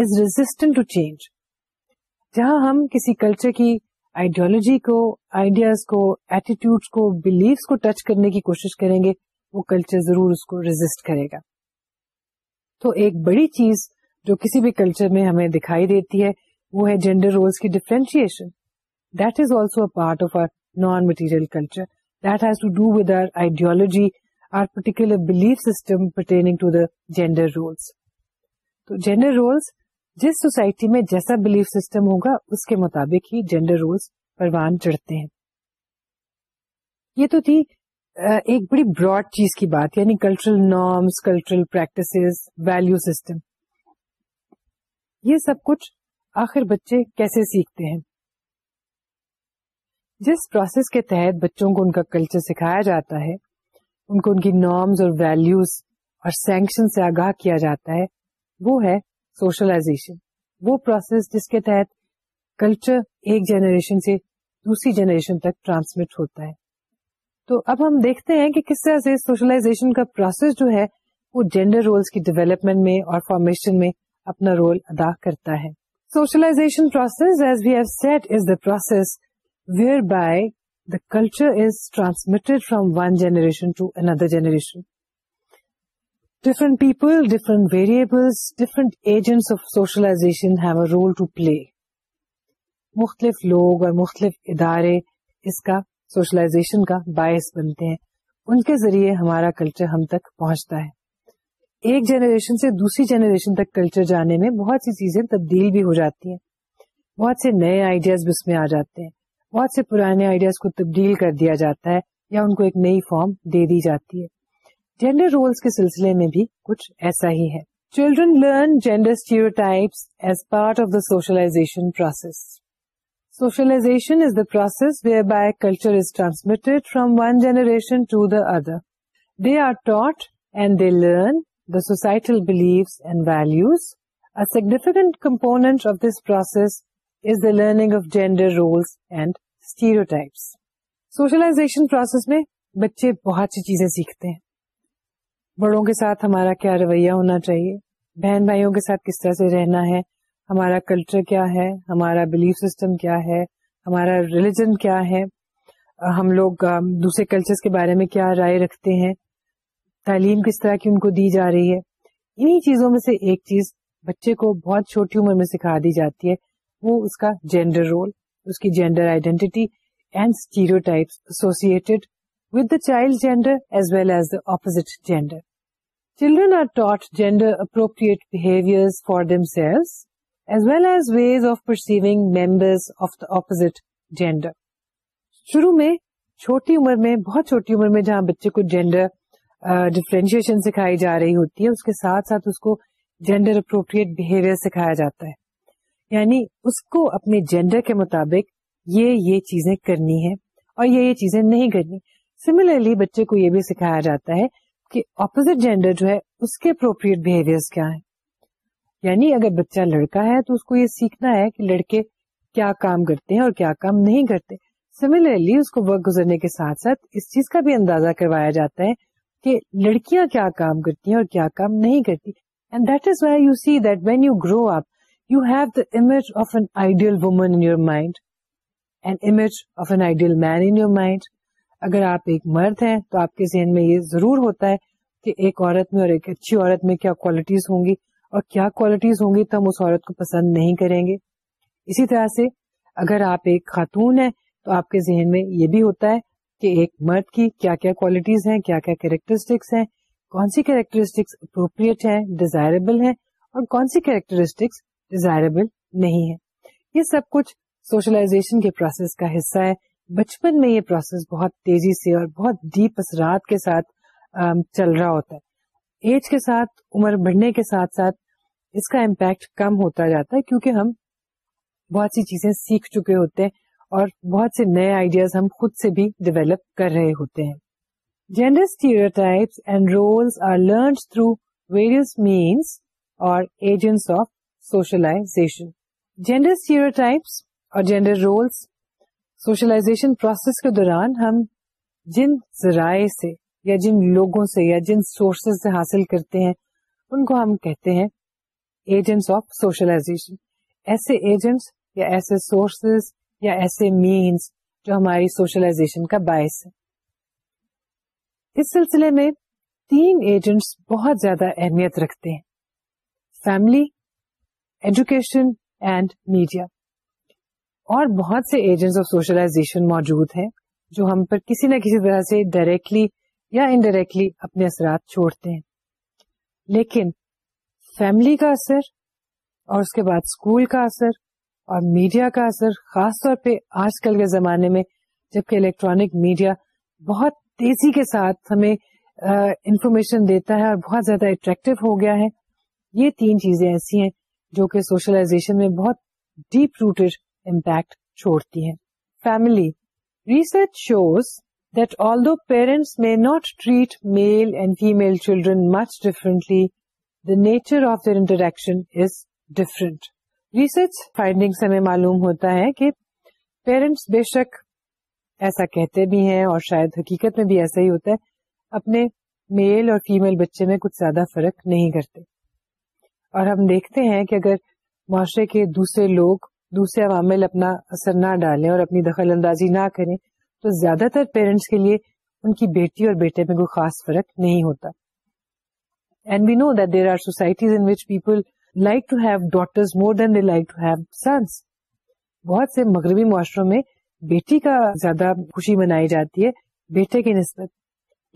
is resistant to change جہاں ہم کسی کلچر کی آئیڈیالوجی کو آئیڈیاز کو ایٹیٹیوڈ کو بلیفس کو ٹچ کرنے کی کوشش کریں گے وہ کلچر ضرور اس کو ریزسٹ کرے گا تو ایک بڑی چیز جو کسی بھی کلچر میں ہمیں دکھائی دیتی ہے وہ ہے جینڈر رولس کی differentiation that is also a part of our non material culture that has to do with our ideology our particular belief system pertaining gender roles تو جینڈر رولس جس سوسائٹی میں جیسا بلیف سسٹم ہوگا اس کے مطابق ہی جینڈر رولس پروان چڑھتے ہیں یہ تو تھی ایک بڑی براڈ چیز کی بات یعنی cultural norms cultural practice value system یہ سب کچھ آخر بچے کیسے سیکھتے ہیں جس پروسیس کے تحت بچوں کو ان کا کلچر سکھایا جاتا ہے ان کو ان کی نارمز اور ویلوز اور سینکشن سے آگاہ کیا جاتا ہے وہ ہے سوشلائزیشن وہ پروسیس جس کے تحت کلچر ایک جنریشن سے دوسری جنریشن تک ٹرانسمٹ ہوتا ہے تو اب ہم دیکھتے ہیں کہ کس طرح سے سوشلائزیشن کا پروسیس جو ہے وہ جینڈر رولس کی ڈیولپمنٹ میں اور فارمیشن میں اپنا رول ادا کرتا ہے socialization process as we have said is the process whereby the culture is transmitted from one generation to another generation different people different variables different agents of socialization لوگ اور مختلف ادارے اس کا سوشلائزیشن کا باعث بنتے ہیں ان کے ذریعے ہمارا کلچر ہم تک پہنچتا ہے ایک جنریشن سے دوسری جنریشن تک کلچر جانے میں بہت سی چیزیں تبدیل بھی ہو جاتی ہیں بہت سے نئے آئیڈیاز بھی اس میں آ جاتے ہیں بہت سے پرانے آئیڈیاز کو تبدیل کر دیا جاتا ہے یا ان کو ایک نئی فارم دے دی جاتی ہے جینڈر رولس کے سلسلے میں بھی کچھ ایسا ہی ہے children learn gender stereotypes as part of the socialization process socialization is the process whereby culture is transmitted from one generation to the other they are taught and they learn the societal beliefs and values significant component of this process is the learning of gender roles and stereotypes socialization process میں بچے بہت سی چیزیں سیکھتے ہیں بڑوں کے ساتھ ہمارا کیا رویہ ہونا چاہیے بہن بھائیوں کے ساتھ کس طرح سے رہنا ہے ہمارا کلچر کیا ہے ہمارا بلیف سسٹم کیا ہے ہمارا ریلیجن کیا ہے ہم لوگ دوسرے کلچر کے بارے میں کیا رائے رکھتے ہیں تعلیم کس طرح کی ان کو دی جا رہی ہے انہی چیزوں میں سے ایک چیز بچے کو بہت چھوٹی عمر میں سکھا دی جاتی ہے وہ اس کا جینڈر رول اس کی gender identity and stereotypes associated with the child gender as well as the opposite gender children are taught gender appropriate behaviour شروع میں چھوٹی امر میں بہت چھوٹی امر میں جہاں بچے کو جینڈر ڈفرینشیشن سکھائی جا رہی ہوتی ہے اس کے ساتھ ساتھ اس کو جینڈر اپروپریٹ بہیویئر سکھایا جاتا ہے یعنی اس کو اپنے جینڈر کے مطابق یہ یہ چیزیں کرنی ہے اور یہ یہ چیزیں نہیں کرنی سملرلی بچے کو یہ بھی سکھایا جاتا ہے کہ اپوزٹ جینڈر جو ہے اس کے اپروپریٹ بہیویئر کیا ہیں یعنی اگر بچہ لڑکا ہے تو اس کو یہ سیکھنا ہے کہ لڑکے کیا کام کرتے ہیں اور کیا کام نہیں کرتے سملرلی اس کو وقت گزرنے کے ساتھ ساتھ اس چیز کا بھی اندازہ کروایا جاتا ہے کہ لڑکیاں کیا کام کرتی ہیں اور کیا کام نہیں کرتی and that is why you see that when you grow up you have the image of an ideal woman in your mind and image of an ideal man in your mind اگر آپ ایک مرد ہیں تو آپ کے ذہن میں یہ ضرور ہوتا ہے کہ ایک عورت میں اور ایک اچھی عورت میں کیا کوالٹیز ہوں گی اور کیا کوالٹیز ہوں گی تو ہم اس عورت کو پسند نہیں کریں گے اسی طرح سے اگر آپ ایک خاتون ہیں تو آپ کے ذہن میں یہ بھی ہوتا ہے کہ ایک مرد کی کیا کیا کوالٹیز ہیں کیا کیا کیریکٹرسٹکس ہیں کون سی کیریکٹرسٹکس اپروپریٹ ہیں ڈیزائربل ہیں اور کون سی کیریکٹرسٹکس ڈیزائربل نہیں ہے یہ سب کچھ سوشلائزیشن کے پروسیس کا حصہ ہے بچپن میں یہ پروسیس بہت تیزی سے اور بہت ڈیپ اثرات کے ساتھ چل رہا ہوتا ہے ایج کے ساتھ عمر بڑھنے کے ساتھ ساتھ اس کا امپیکٹ کم ہوتا جاتا ہے کیونکہ ہم بہت سی چیزیں سیکھ چکے ہوتے ہیں اور بہت سے نئے آئیڈیاز ہم خود سے بھی ڈیویلپ کر رہے ہوتے ہیں gender stereotypes and roles are learn through various means اور agents of socialization gender stereotypes اور جینڈر رولس سوشلائزیشن پروسیس کے دوران ہم جن ذرائع سے یا جن لوگوں سے یا جن سورسز سے حاصل کرتے ہیں ان کو ہم کہتے ہیں ایجنٹس آف سوشلائزیشن ایسے ایجنٹس یا ایسے سورسز یا ایسے مینس جو ہماری سوشلائزیشن کا باعث ہے اس سلسلے میں تین ایجنٹس بہت زیادہ اہمیت رکھتے ہیں فیملی ایجوکیشن اینڈ میڈیا اور بہت سے ایجنٹس آف سوشلائزیشن موجود ہیں جو ہم پر کسی نہ کسی طرح سے ڈائریکٹلی یا انڈائریکٹلی اپنے اثرات چھوڑتے ہیں لیکن فیملی کا اثر اور اس کے بعد اسکول کا اثر اور میڈیا کا اثر خاص طور پہ آج کل کے زمانے میں جبکہ الیکٹرانک میڈیا بہت تیزی کے ساتھ ہمیں انفارمیشن دیتا ہے اور بہت زیادہ اٹریکٹو ہو گیا ہے یہ تین چیزیں ایسی ہیں جو کہ سوشلائزیشن میں بہت ڈیپ روٹیڈ امپیکٹ چھوڑتی ہیں family research shows that although parents may not treat male and female children much differently the nature of their interaction is different research finding سے ہمیں معلوم ہوتا ہے کہ پیرنٹس بے شک ایسا کہتے بھی ہیں اور شاید حقیقت میں بھی ایسا ہی ہوتا ہے اپنے میل اور فیمل بچے میں کچھ زیادہ فرق نہیں کرتے اور ہم دیکھتے ہیں کہ اگر معاشرے کے دوسرے لوگ دوسرے عوامل اپنا اثر نہ ڈالیں اور اپنی دخل اندازی نہ کریں تو زیادہ تر پیرنٹس کے لیے ان کی بیٹی اور بیٹے میں کوئی خاص فرق نہیں ہوتا بہت سے مغربی معاشروں میں بیٹی کا زیادہ خوشی منائی جاتی ہے بیٹے کے نسبت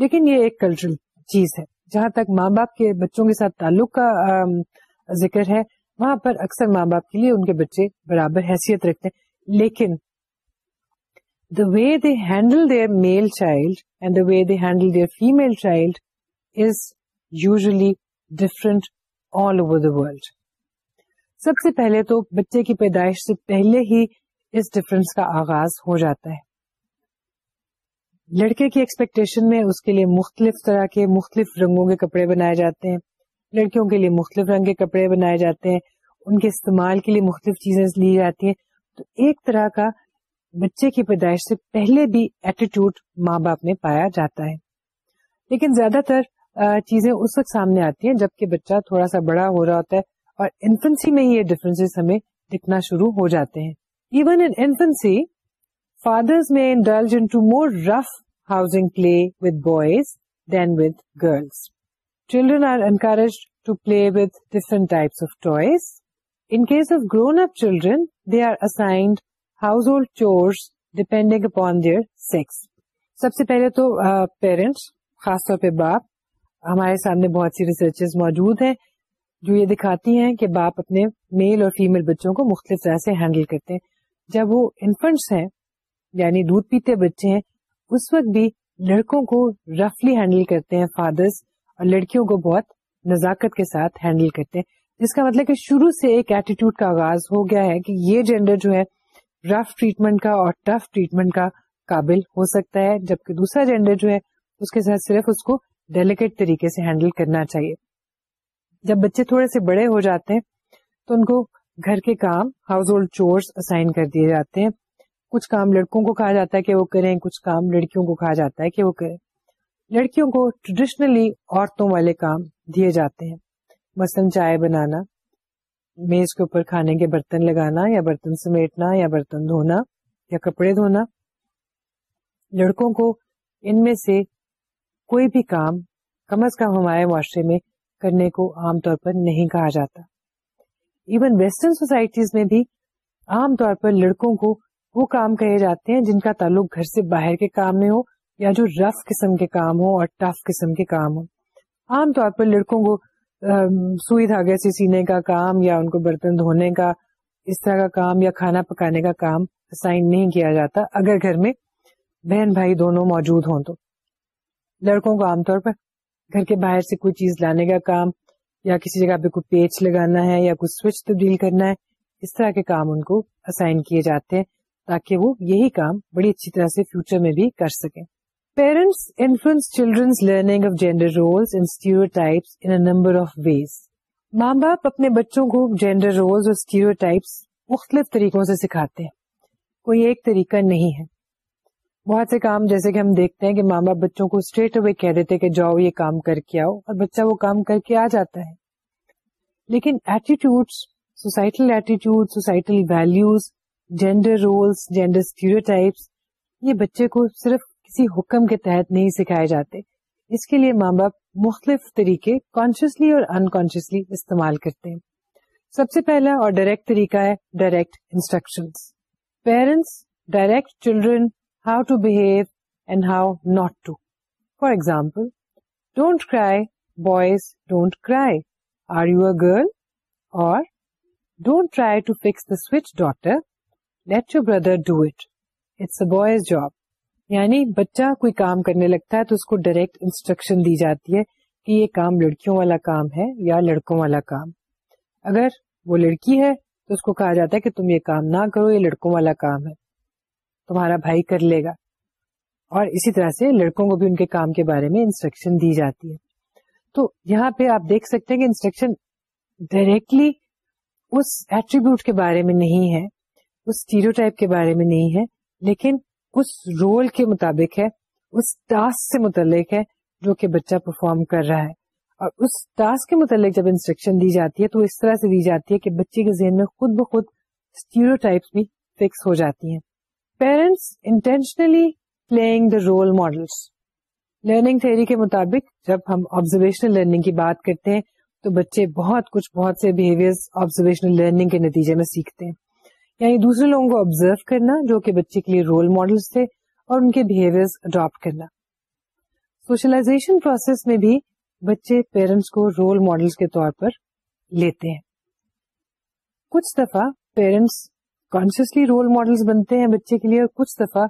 لیکن یہ ایک کلچرل چیز ہے جہاں تک ماں باپ کے بچوں کے ساتھ تعلق کا ذکر ہے وہاں پر اکثر ماں باپ کے لیے ان کے بچے برابر حیثیت رکھتے ہیں لیکن the way they handle their male child and the way they handle their female child is usually different all over the world سب سے پہلے تو بچے کی پیدائش سے پہلے ہی اس ڈفرنس کا آغاز ہو جاتا ہے لڑکے کی ایکسپیکٹیشن میں اس کے لیے مختلف طرح کے مختلف رنگوں کے کپڑے بنائے جاتے ہیں لڑکیوں کے لیے مختلف رنگ کے کپڑے بنائے جاتے ہیں ان کے استعمال کے لیے مختلف چیزیں لی جاتی ہیں تو ایک طرح کا بچے کی پیدائش سے پہلے بھی ایٹیٹیوڈ ماں باپ میں پایا جاتا ہے لیکن زیادہ تر چیزیں اس وقت سامنے آتی ہیں جبکہ بچہ تھوڑا سا بڑا ہو رہا ہوتا ہے اور انفنسی میں ہی یہ ڈفرینس ہمیں دکھنا شروع ہو جاتے ہیں even infancy fathers may indulge in to more rough play with boys than with girls types our toys. To play of different in case of are up household household chores upon their سب سے پہلے تو parents خاص طور پہ باپ ہمارے سامنے بہت سی ریسرچز موجود ہیں جو یہ دکھاتی ہیں کہ باپ اپنے میل اور فیمل بچوں کو مختلف طرح سے ہینڈل کرتے ہیں جب وہ انفنٹس ہیں یعنی دودھ پیتے بچے ہیں اس وقت بھی لڑکوں کو رفلی ہینڈل کرتے ہیں فادرس اور لڑکیوں کو بہت نزاکت کے ساتھ ہینڈل کرتے ہیں جس کا مطلب کہ شروع سے ایک ایٹیٹیوڈ کا آغاز ہو گیا ہے کہ یہ جینڈر جو ہے رف ٹریٹمنٹ کا اور ٹف ٹریٹمنٹ کا قابل ہو سکتا ہے جبکہ دوسرا جینڈر جو ہے اس کے ساتھ صرف اس کو ڈیلیکیٹ طریقے سے ہینڈل کرنا چاہیے جب بچے تھوڑے سے بڑے ہو جاتے ہیں تو ان کو گھر کے کام ہاؤس ہولڈ چورس اسائن کر دیے جاتے ہیں کچھ کام لڑکوں کو کہا جاتا ہے کہ وہ کریں کچھ کام لڑکیوں کو کہا جاتا ہے کہ وہ کریں لڑکیوں کو ٹریڈیشنلی عورتوں والے کام دیے جاتے ہیں مثلاً چائے بنانا میز کے اوپر کھانے کے برتن لگانا یا برتن سمیٹنا یا برتن دھونا یا کپڑے دھونا لڑکوں کو ان میں سے کوئی بھی کام کم از کم ہمارے معاشرے میں کرنے کو عام طور پر نہیں کہا جاتا ایون ویسٹرن سوسائٹیز میں بھی عام طور پر لڑکوں کو وہ کام کہے جاتے ہیں جن کا تعلق گھر سے باہر کے کام میں ہو یا جو رف قسم کے کام ہو اور ٹف قسم کے کام ہو عام طور پر لڑکوں کو سوئی دھاگے سے سینے کا کام یا ان کو برتن دھونے کا اس طرح کا کام یا کھانا پکانے کا کام اسائن نہیں کیا جاتا اگر گھر میں بہن بھائی دونوں موجود ہوں تو لڑکوں کو عام طور پر گھر کے باہر سے کوئی چیز لانے کا کام یا کسی جگہ پہ کوئی پیچ لگانا ہے یا کوئی سوئچ تبدیل کرنا ہے اس طرح کے کام ان کو اسائن کیے جاتے ہیں تاکہ وہ یہی کام بڑی اچھی طرح سے فیوچر میں بھی کر سکیں parents influence children's learning of gender roles and types in number of ways ماں باپ اپنے بچوں کو جینڈر رولس اور ٹائپس مختلف طریقوں سے سکھاتے ہیں کوئی ایک طریقہ نہیں ہے بہت سے کام جیسے کہ ہم دیکھتے ہیں کہ ماں باپ بچوں کو اسٹریٹ اوے کہہ دیتے کہ جاؤ یہ کام کر کے آؤ اور بچہ وہ کام کر کے آ جاتا ہے لیکن attitude societal attitude societal values gender roles gender types یہ بچے کو صرف کسی حکم کے تحت نہیں سکھائے جاتے اس کے لیے ماں باپ مختلف طریقے کانشیسلی اور انکانشیسلی استعمال کرتے ہیں سب سے پہلا اور ڈائریکٹ طریقہ ہے direct instruction parents direct children how to behave and how not to for example don't cry boys don't cry are you اگر گرل اور don't try to fix the switch daughter let your brother do it it's a boy's job یعنی بچہ کوئی کام کرنے لگتا ہے تو اس کو ڈائریکٹ انسٹرکشن دی جاتی ہے کہ یہ کام لڑکیوں والا کام ہے یا لڑکوں والا کام اگر وہ لڑکی ہے تو اس کو کہا جاتا ہے کہ تم یہ کام نہ کرو یہ لڑکوں والا کام ہے تمہارا بھائی کر لے گا اور اسی طرح سے لڑکوں کو بھی ان کے کام کے بارے میں انسٹرکشن دی جاتی ہے تو یہاں پہ آپ دیکھ سکتے ہیں کہ انسٹرکشن ڈائریکٹلی اس ایٹریبیوٹ کے بارے میں نہیں ہے اس ٹائپ کے بارے میں نہیں ہے لیکن اس رول کے مطابق ہے اس ٹاسک سے متعلق ہے جو کہ بچہ پرفارم کر رہا ہے اور اس ٹاسک کے متعلق جب انسٹرکشن دی جاتی ہے تو اس طرح سے دی جاتی ہے کہ بچے کے ذہن میں خود بخود ٹائپس بھی فکس ہو جاتی ہیں parents intentionally playing the role models learning theory کے مطابق جب ہم آبزرویشنل لرننگ کی بات کرتے ہیں تو بچے بہت کچھ بہت سے بہیویئر آبزرویشنل لرننگ کے نتیجے میں سیکھتے ہیں یعنی دوسرے لوگوں کو آبزرو کرنا جو کہ بچے کے لیے رول ماڈلس تھے اور ان کے بہیویئر اڈاپٹ کرنا سوشلائزیشن پروسیس میں بھی بچے پیرنٹس کو رول ماڈلس کے طور پر لیتے ہیں کچھ دفعہ پیرنٹس کانشیسلی رول ماڈلس بنتے ہیں بچے کے لیے اور کچھ دفعہ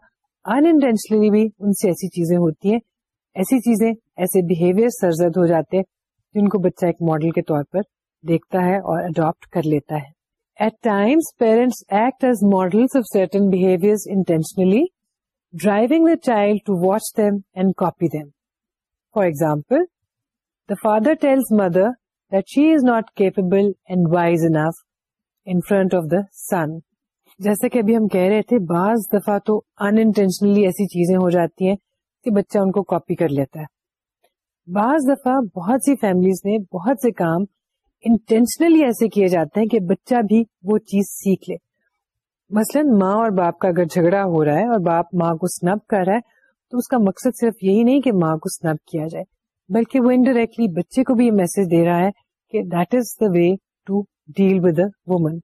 انٹینشنلی بھی ان سے ایسی چیزیں ہوتی ہیں ایسی چیزیں ایسے بہیویئر سرزد ہو جاتے ہیں جن کو بچہ ایک ماڈل کے طور پر دیکھتا ہے اور اڈاپٹ کر لیتا ہے child for example the father capable and wise enough in front of the son جیسا کہ ابھی ہم کہہ رہے تھے بعض دفعہ تو انٹینشنلی ایسی چیزیں ہو جاتی ہیں کہ بچہ ان کو کاپی کر لیتا ہے بعض دفعہ بہت سی فیملیز نے بہت سے کام انٹینشنلی ایسے کیے جاتے ہیں کہ بچہ بھی وہ چیز سیکھ لے مثلا ماں اور باپ کا اگر جھگڑا ہو رہا ہے اور باپ ماں کو کر رہا ہے تو اس کا مقصد صرف یہی نہیں کہ ماں کو سنب کیا جائے بلکہ وہ انڈائریکٹلی بچے کو بھی یہ میسج دے رہا ہے کہ that is the way to deal with a woman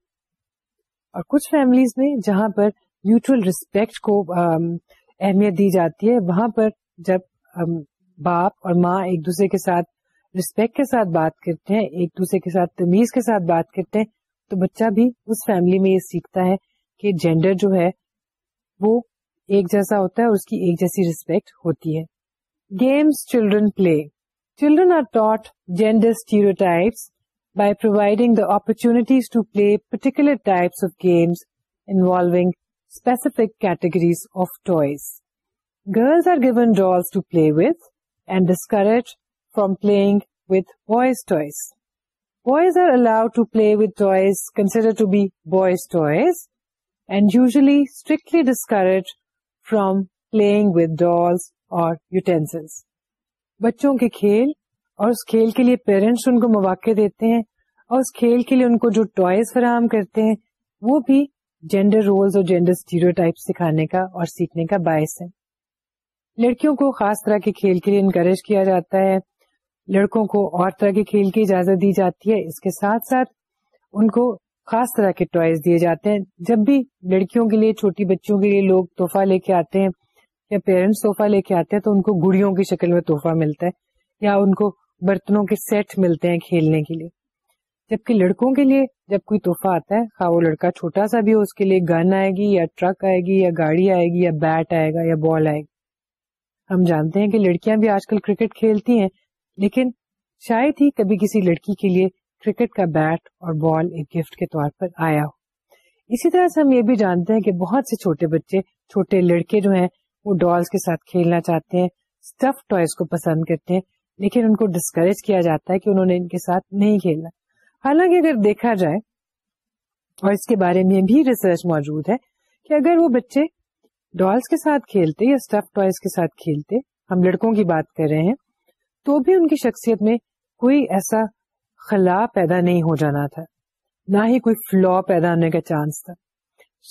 اور کچھ فیملیز میں جہاں پر میوچل ریسپیکٹ کو اہمیت دی جاتی ہے وہاں پر جب باپ اور ماں ایک دوسرے کے ساتھ رسپیکٹ کے ساتھ بات کرتے ہیں ایک دوسرے کے ساتھ تمیز کے ساتھ بات کرتے ہیں تو بچہ بھی اس فیملی میں یہ سیکھتا ہے کہ جینڈر جو ہے وہ ایک جیسا ہوتا ہے اس کی ایک جیسی رسپیکٹ ہوتی ہے games children play children are taught gender stereotypes by providing the opportunities to play particular types of games involving specific categories of toys girls are given dolls to play with and discourage from playing with boys toys. Boys are allowed to play with toys considered to be boys toys and usually strictly discouraged from playing with dolls or utensils. بچوں کے کھیل اور اس کھیل کے لیے parents ان کو مواقع دیتے ہیں اور اس کھیل کے لیے ان کو جو ٹوائز فراہم کرتے ہیں وہ بھی جینڈر رولز اور جینڈر اسٹیریو ٹائپ سکھانے کا اور سیکھنے کا باعث ہے لڑکیوں کو خاص طرح کے کھیل کے لیے انکریج کیا جاتا ہے لڑکوں کو اور طرح کے کھیل کی اجازت دی جاتی ہے اس کے ساتھ ساتھ ان کو خاص طرح کے ٹوائز دیے جاتے ہیں جب بھی لڑکیوں کے لیے چھوٹی بچوں کے لیے لوگ تحفہ لے کے آتے ہیں یا پیرنٹس تحفہ لے کے آتے ہیں تو ان کو گڑیوں کی شکل میں تحفہ ملتا ہے یا ان کو برتنوں کے سیٹ ملتے ہیں کھیلنے کے لیے جبکہ لڑکوں کے لیے جب کوئی تحفہ آتا ہے وہ لڑکا چھوٹا سا بھی ہو اس کے لیے گن آئے گی یا ٹرک آئے گی یا گاڑی آئے گی یا بیٹ آئے گا یا بال آئے گی ہم جانتے ہیں کہ لڑکیاں بھی آج کل کرکٹ کھیلتی ہیں لیکن شاید ہی کبھی کسی لڑکی کے لیے کرکٹ کا بیٹ اور بال ایک گفٹ کے طور پر آیا ہو اسی طرح سے ہم یہ بھی جانتے ہیں کہ بہت سے چھوٹے بچے چھوٹے لڑکے جو ہیں وہ ڈالس کے ساتھ کھیلنا چاہتے ہیں اسٹف ٹوائز کو پسند کرتے ہیں لیکن ان کو ڈسکریج کیا جاتا ہے کہ انہوں نے ان کے ساتھ نہیں کھیلنا حالانکہ اگر دیکھا جائے اور اس کے بارے میں بھی ریسرچ موجود ہے کہ اگر وہ بچے ڈالس کے ساتھ کھیلتے یا اسٹف ٹوائز کے ساتھ کھیلتے ہم لڑکوں کی بات کر رہے ہیں تو بھی ان کی شخصیت میں کوئی ایسا خلا پیدا نہیں ہو جانا تھا نہ ہی کوئی فلو پیدا ہونے کا چانس تھا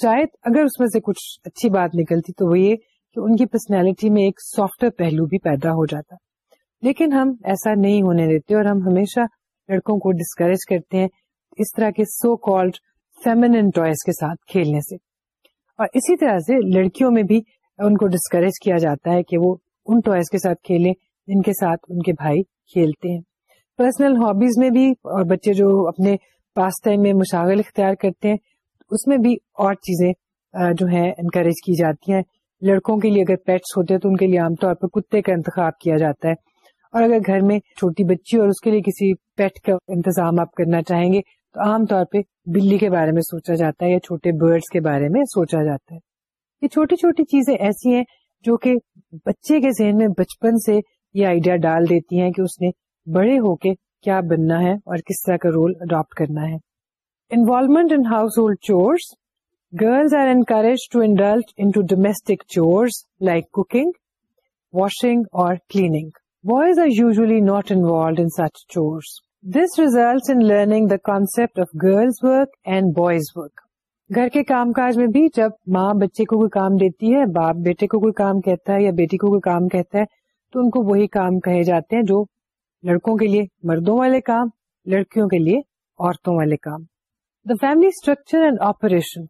شاید اگر اس میں سے کچھ اچھی بات نکلتی تو وہ یہ کہ ان کی پرسنالٹی میں ایک سافٹ پہلو بھی پیدا ہو جاتا لیکن ہم ایسا نہیں ہونے دیتے اور ہم ہمیشہ لڑکوں کو ڈسکریج کرتے ہیں اس طرح کے سو کالڈ فیمن ٹوائز کے ساتھ کھیلنے سے اور اسی طرح سے لڑکیوں میں بھی ان کو ڈسکریج کیا جاتا ہے کہ وہ ان ٹوائز کے ساتھ کھیلیں جن کے ساتھ ان کے بھائی کھیلتے ہیں پرسنل ہابیز میں بھی اور بچے جو اپنے پاس ٹائم میں مشاغل اختیار کرتے ہیں اس میں بھی اور چیزیں جو ہیں انکریج کی جاتی ہیں لڑکوں کے لیے اگر پیٹس ہوتے ہیں تو ان کے لیے عام طور پر کتے کا انتخاب کیا جاتا ہے اور اگر گھر میں چھوٹی بچی اور اس کے لیے کسی پیٹ کا انتظام آپ کرنا چاہیں گے تو عام طور پہ بلی کے بارے میں سوچا جاتا ہے یا چھوٹے برڈس کے بارے میں سوچا جاتا ہے یہ چھوٹی چھوٹی چیزیں ایسی ہیں جو کہ بچے کے ذہن میں بچپن سے یہ آئیڈیا ڈال دیتی ہیں کہ اس نے بڑے ہو کے کیا بننا ہے اور کس طرح کا رول اڈاپٹ کرنا ہے involvement in household chores girls are encourage to indulge domestic chores like cooking washing اور cleaning boys are usually not involved in such chores this result in learning the concept of girls work and boys work گھر کے کام کاج میں بھی جب ماں بچے کو کوئی کام دیتی ہے باپ بیٹے کو کوئی کام کہتا ہے یا بیٹی کو کوئی کام کہتا ہے تو ان کو وہی کام کہے جاتے ہیں جو لڑکوں کے لیے مردوں والے کام لڑکیوں کے لیے عورتوں والے کام the family structure and operation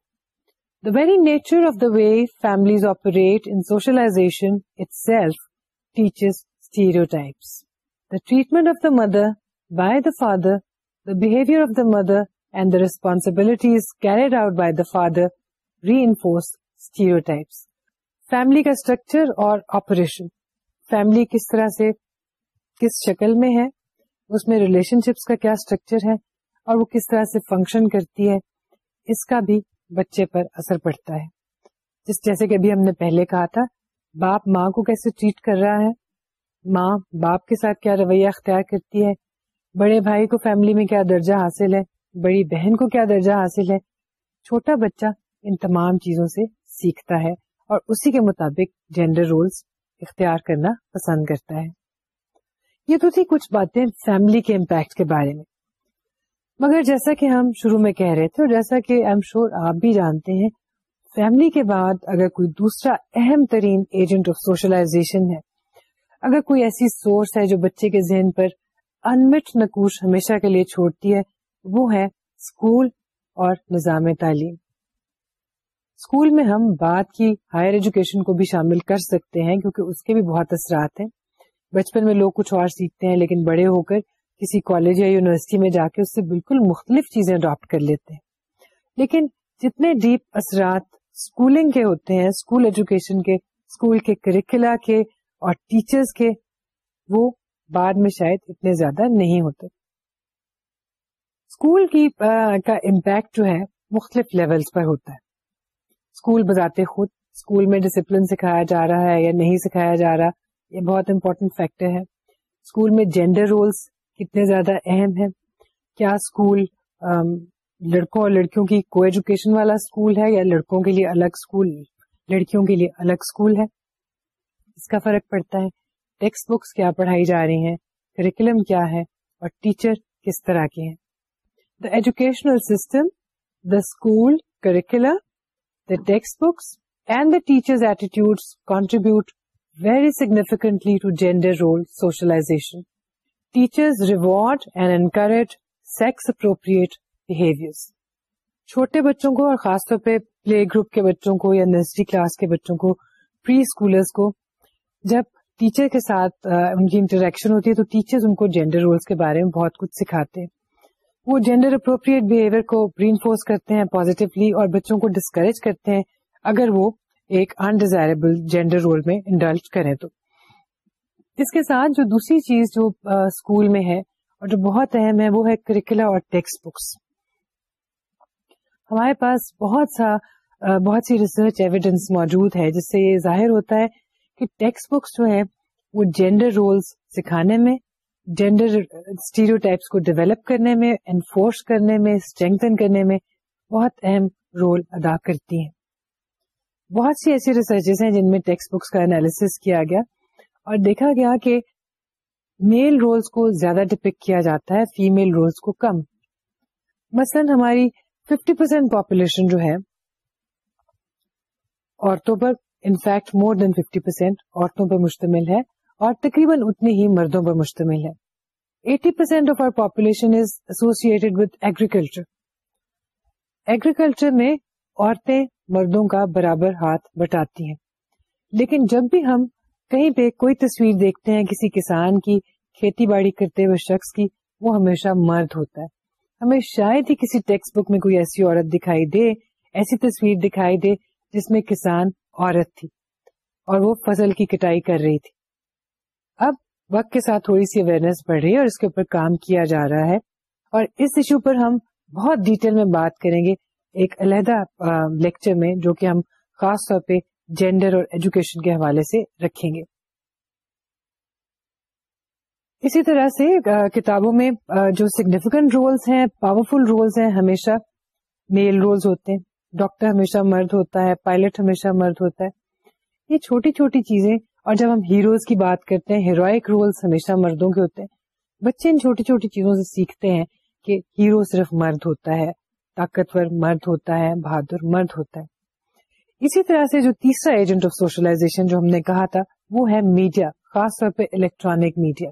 the very nature of the way families operate in socialization itself the treatment of the mother by the father the behaviour of the mother and the responsibilities carried out by the father re stereo stereotypes family کا structure اور operation family کس طرح سے کس شکل میں ہے اس میں ریلیشن شپس کا کیا اسٹرکچر ہے اور وہ کس طرح سے فنکشن کرتی ہے اس کا بھی بچے پر اثر پڑتا ہے جس جیسے کہ ابھی ہم نے پہلے کہا تھا باپ ماں کو کیسے ٹریٹ کر رہا ہے ماں باپ کے ساتھ کیا رویہ اختیار کرتی ہے بڑے بھائی کو فیملی میں کیا درجہ حاصل ہے بڑی بہن کو کیا درجہ حاصل ہے چھوٹا بچہ ان تمام چیزوں سے سیکھتا ہے اور اسی کے مطابق جینڈر رولز اختیار کرنا پسند کرتا ہے یہ تو تھی کچھ باتیں فیملی کے امپیکٹ کے بارے میں مگر جیسا کہ ہم شروع میں کہہ رہے تھے اور جیسا کہ شور sure آپ بھی جانتے ہیں فیملی کے بعد اگر کوئی دوسرا اہم ترین ایجنٹ آف سوشلائزیشن ہے اگر کوئی ایسی سورس ہے جو بچے کے ذہن پر انمٹ نکوش ہمیشہ کے لیے چھوڑتی ہے وہ ہے اسکول اور نظام تعلیم اسکول میں ہم بات کی ہائر ایجوکیشن کو بھی شامل کر سکتے ہیں کیونکہ اس کے بھی بہت اثرات ہیں بچپن میں لوگ کچھ اور سیکھتے ہیں لیکن بڑے ہو کر کسی کالج یا یونیورسٹی میں جا کے اس سے بالکل مختلف چیزیں اڈاپٹ کر لیتے ہیں لیکن جتنے ڈیپ اثرات اسکولنگ کے ہوتے ہیں اسکول ایجوکیشن کے اسکول کے کریکلا کے اور ٹیچرس کے وہ بعد میں شاید اتنے زیادہ نہیں ہوتے اسکول کی کا امپیکٹ جو ہے مختلف لیولس پر ہوتا ہے اسکول بذات خود اسکول میں ڈسپلن سکھایا جا رہا ہے یا نہیں سکھایا جا رہا یہ بہت امپورٹینٹ فیکٹر ہے اسکول میں جینڈر رولس کتنے زیادہ اہم ہیں کیا اسکول لڑکوں اور لڑکیوں کی کو ایجوکیشن والا اسکول ہے یا لڑکوں کے لیے الگ اسکول لڑکیوں کے لیے الگ اسکول ہے اس کا فرق پڑتا ہے ٹیکسٹ بکس کیا پڑھائی جا رہی ہیں کریکولم کیا ہے اور ٹیچر کس طرح کے ہیں the educational system the school curriculum the text books and the teacher attitude contribute very significantly to gender role socialization teacher reward and encourage sex appropriate behaviour چھوٹے بچوں کو اور خاص طور پہ پلے گروپ کے بچوں کو یا نرسری کلاس کے بچوں کو پری اسکولرس کو جب ٹیچر کے ساتھ ان کی انٹریکشن ہوتی ہے تو ٹیچرز ان کو جینڈر رولس کے بارے میں بہت کچھ سکھاتے ہیں وہ جینڈر اپروپریٹ بہیویئر کو ری انفورس کرتے ہیں پوزیٹیولی اور بچوں کو ڈسکریج کرتے ہیں اگر وہ ایک انڈیزائربل جینڈر رول میں انڈلج کریں تو اس کے ساتھ جو دوسری چیز جو اسکول میں ہے اور جو بہت اہم ہے وہ ہے کریکلا اور ٹیکسٹ بکس ہمارے پاس بہت سا بہت سی ریسرچ ایویڈینس موجود ہے جس سے یہ ظاہر ہوتا ہے کہ ٹیکسٹ بکس جو ہے وہ جینڈر رولس سکھانے میں جینڈر اسٹیریوٹائپس کو ڈیولپ کرنے میں انفورس کرنے میں اسٹرینگن کرنے میں بہت اہم رول ادا کرتی ہیں بہت سی ایسی ریسرچز ہیں جن میں ٹیکسٹ بکس کا انالیس کیا گیا اور دیکھا گیا کہ میل رولس کو زیادہ ڈپک کیا جاتا ہے فیمل رولس کو کم مثلاً ہماری 50% پرسینٹ پاپولیشن جو ہے عورتوں پر انفیکٹ مور دین 50% پرسینٹ عورتوں پر مشتمل ہے اور تقریباً اتنی ہی مردوں پر مشتمل ہے eighty percent of our population is associated with agriculture agriculture میں عورتیں مردوں کا برابر ہاتھ بٹاتی ہیں لیکن جب بھی ہم کہیں پہ کوئی تصویر دیکھتے ہیں کسی کسان کی کھیتی باڑی کرتے ہوئے شخص کی وہ ہمیشہ مرد ہوتا ہے ہمیں شاید ہی کسی ٹیکسٹ بک میں کوئی ایسی عورت دکھائی دے ایسی تصویر دکھائی دے جس میں کسان عورت تھی اور وہ فصل کی کٹائی کر رہی تھی اب وقت کے ساتھ تھوڑی سی اویئرنیس بڑھ رہی ہے اور اس کے اوپر کام کیا جا رہا ہے اور اس ایشو پر ہم بہت ڈیٹیل میں بات کریں گے ایک علیحدہ لیکچر میں جو کہ ہم خاص طور پہ جینڈر اور ایجوکیشن کے حوالے سے رکھیں گے اسی طرح سے کتابوں میں جو سگنیفیکنٹ رولس ہیں پاورفل رولس ہیں ہمیشہ میل رولس ہوتے ہیں ڈاکٹر ہمیشہ مرد ہوتا ہے پائلٹ ہمیشہ مرد ہوتا ہے یہ چھوٹی چھوٹی چیزیں اور جب ہم ہیروز کی بات کرتے ہیں ہیروئک رولس ہمیشہ مردوں کے ہوتے ہیں بچے ان چھوٹی چھوٹی چیزوں سے سیکھتے ہیں کہ ہیرو صرف مرد ہوتا ہے طاقتور مرد ہوتا ہے بہادر مرد ہوتا ہے اسی طرح سے جو تیسرا ایجنٹ آف سوشلائزیشن جو ہم نے کہا تھا وہ ہے میڈیا خاص طور پہ electronic media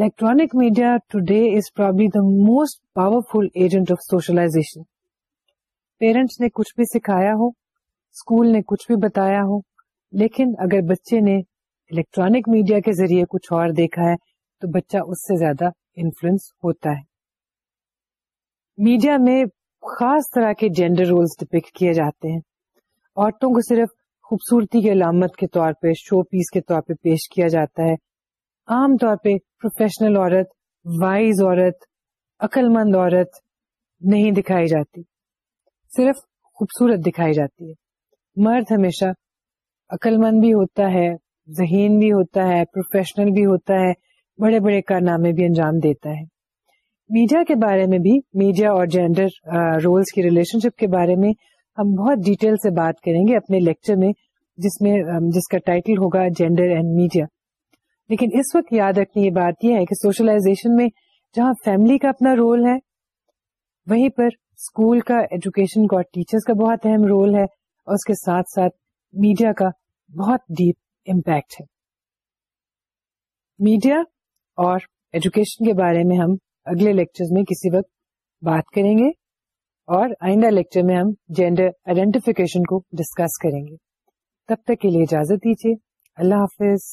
electronic media today is probably the most powerful agent of socialization parents نے کچھ بھی سکھایا ہو اسکول نے کچھ بھی بتایا ہو لیکن اگر بچے نے الیکٹرانک میڈیا کے ذریعے کچھ اور دیکھا ہے تو بچہ اس سے زیادہ انفلوئنس ہوتا ہے میڈیا میں خاص طرح کے جینڈر ڈپکٹ کیے جاتے ہیں عورتوں کو صرف خوبصورتی کی علامت کے طور پہ شو پیس کے طور پہ پیش کیا جاتا ہے عام طور پہ پروفیشنل عورت وائز عورت عقل مند عورت نہیں دکھائی جاتی صرف خوبصورت دکھائی جاتی ہے مرد ہمیشہ عقل مند بھی ہوتا ہے ذہین بھی ہوتا ہے پروفیشنل بھی ہوتا ہے بڑے بڑے کارنامے بھی انجام دیتا ہے میڈیا کے بارے میں بھی میڈیا اور جینڈر رولز کی ریلیشن شپ کے بارے میں ہم بہت ڈیٹیل سے بات کریں گے اپنے لیکچر میں جس میں جس کا ٹائٹل ہوگا جینڈر اینڈ میڈیا لیکن اس وقت یاد رکھنے یہ بات یہ ہے کہ سوشلائزیشن میں جہاں فیملی کا اپنا رول ہے وہیں پر اسکول کا ایجوکیشن کا اور ٹیچرس کا بہت اہم رول ہے اور اس کے ساتھ ساتھ میڈیا کا بہت ڈیپ امپیکٹ ہے میڈیا اور ایجوکیشن کے بارے میں ہم اگلے لیکچر میں کسی وقت بات کریں گے اور آئندہ لیکچر میں ہم جینڈر آئیڈینٹیفیکیشن کو ڈسکس کریں گے تب تک کے لیے اجازت دیجیے اللہ حافظ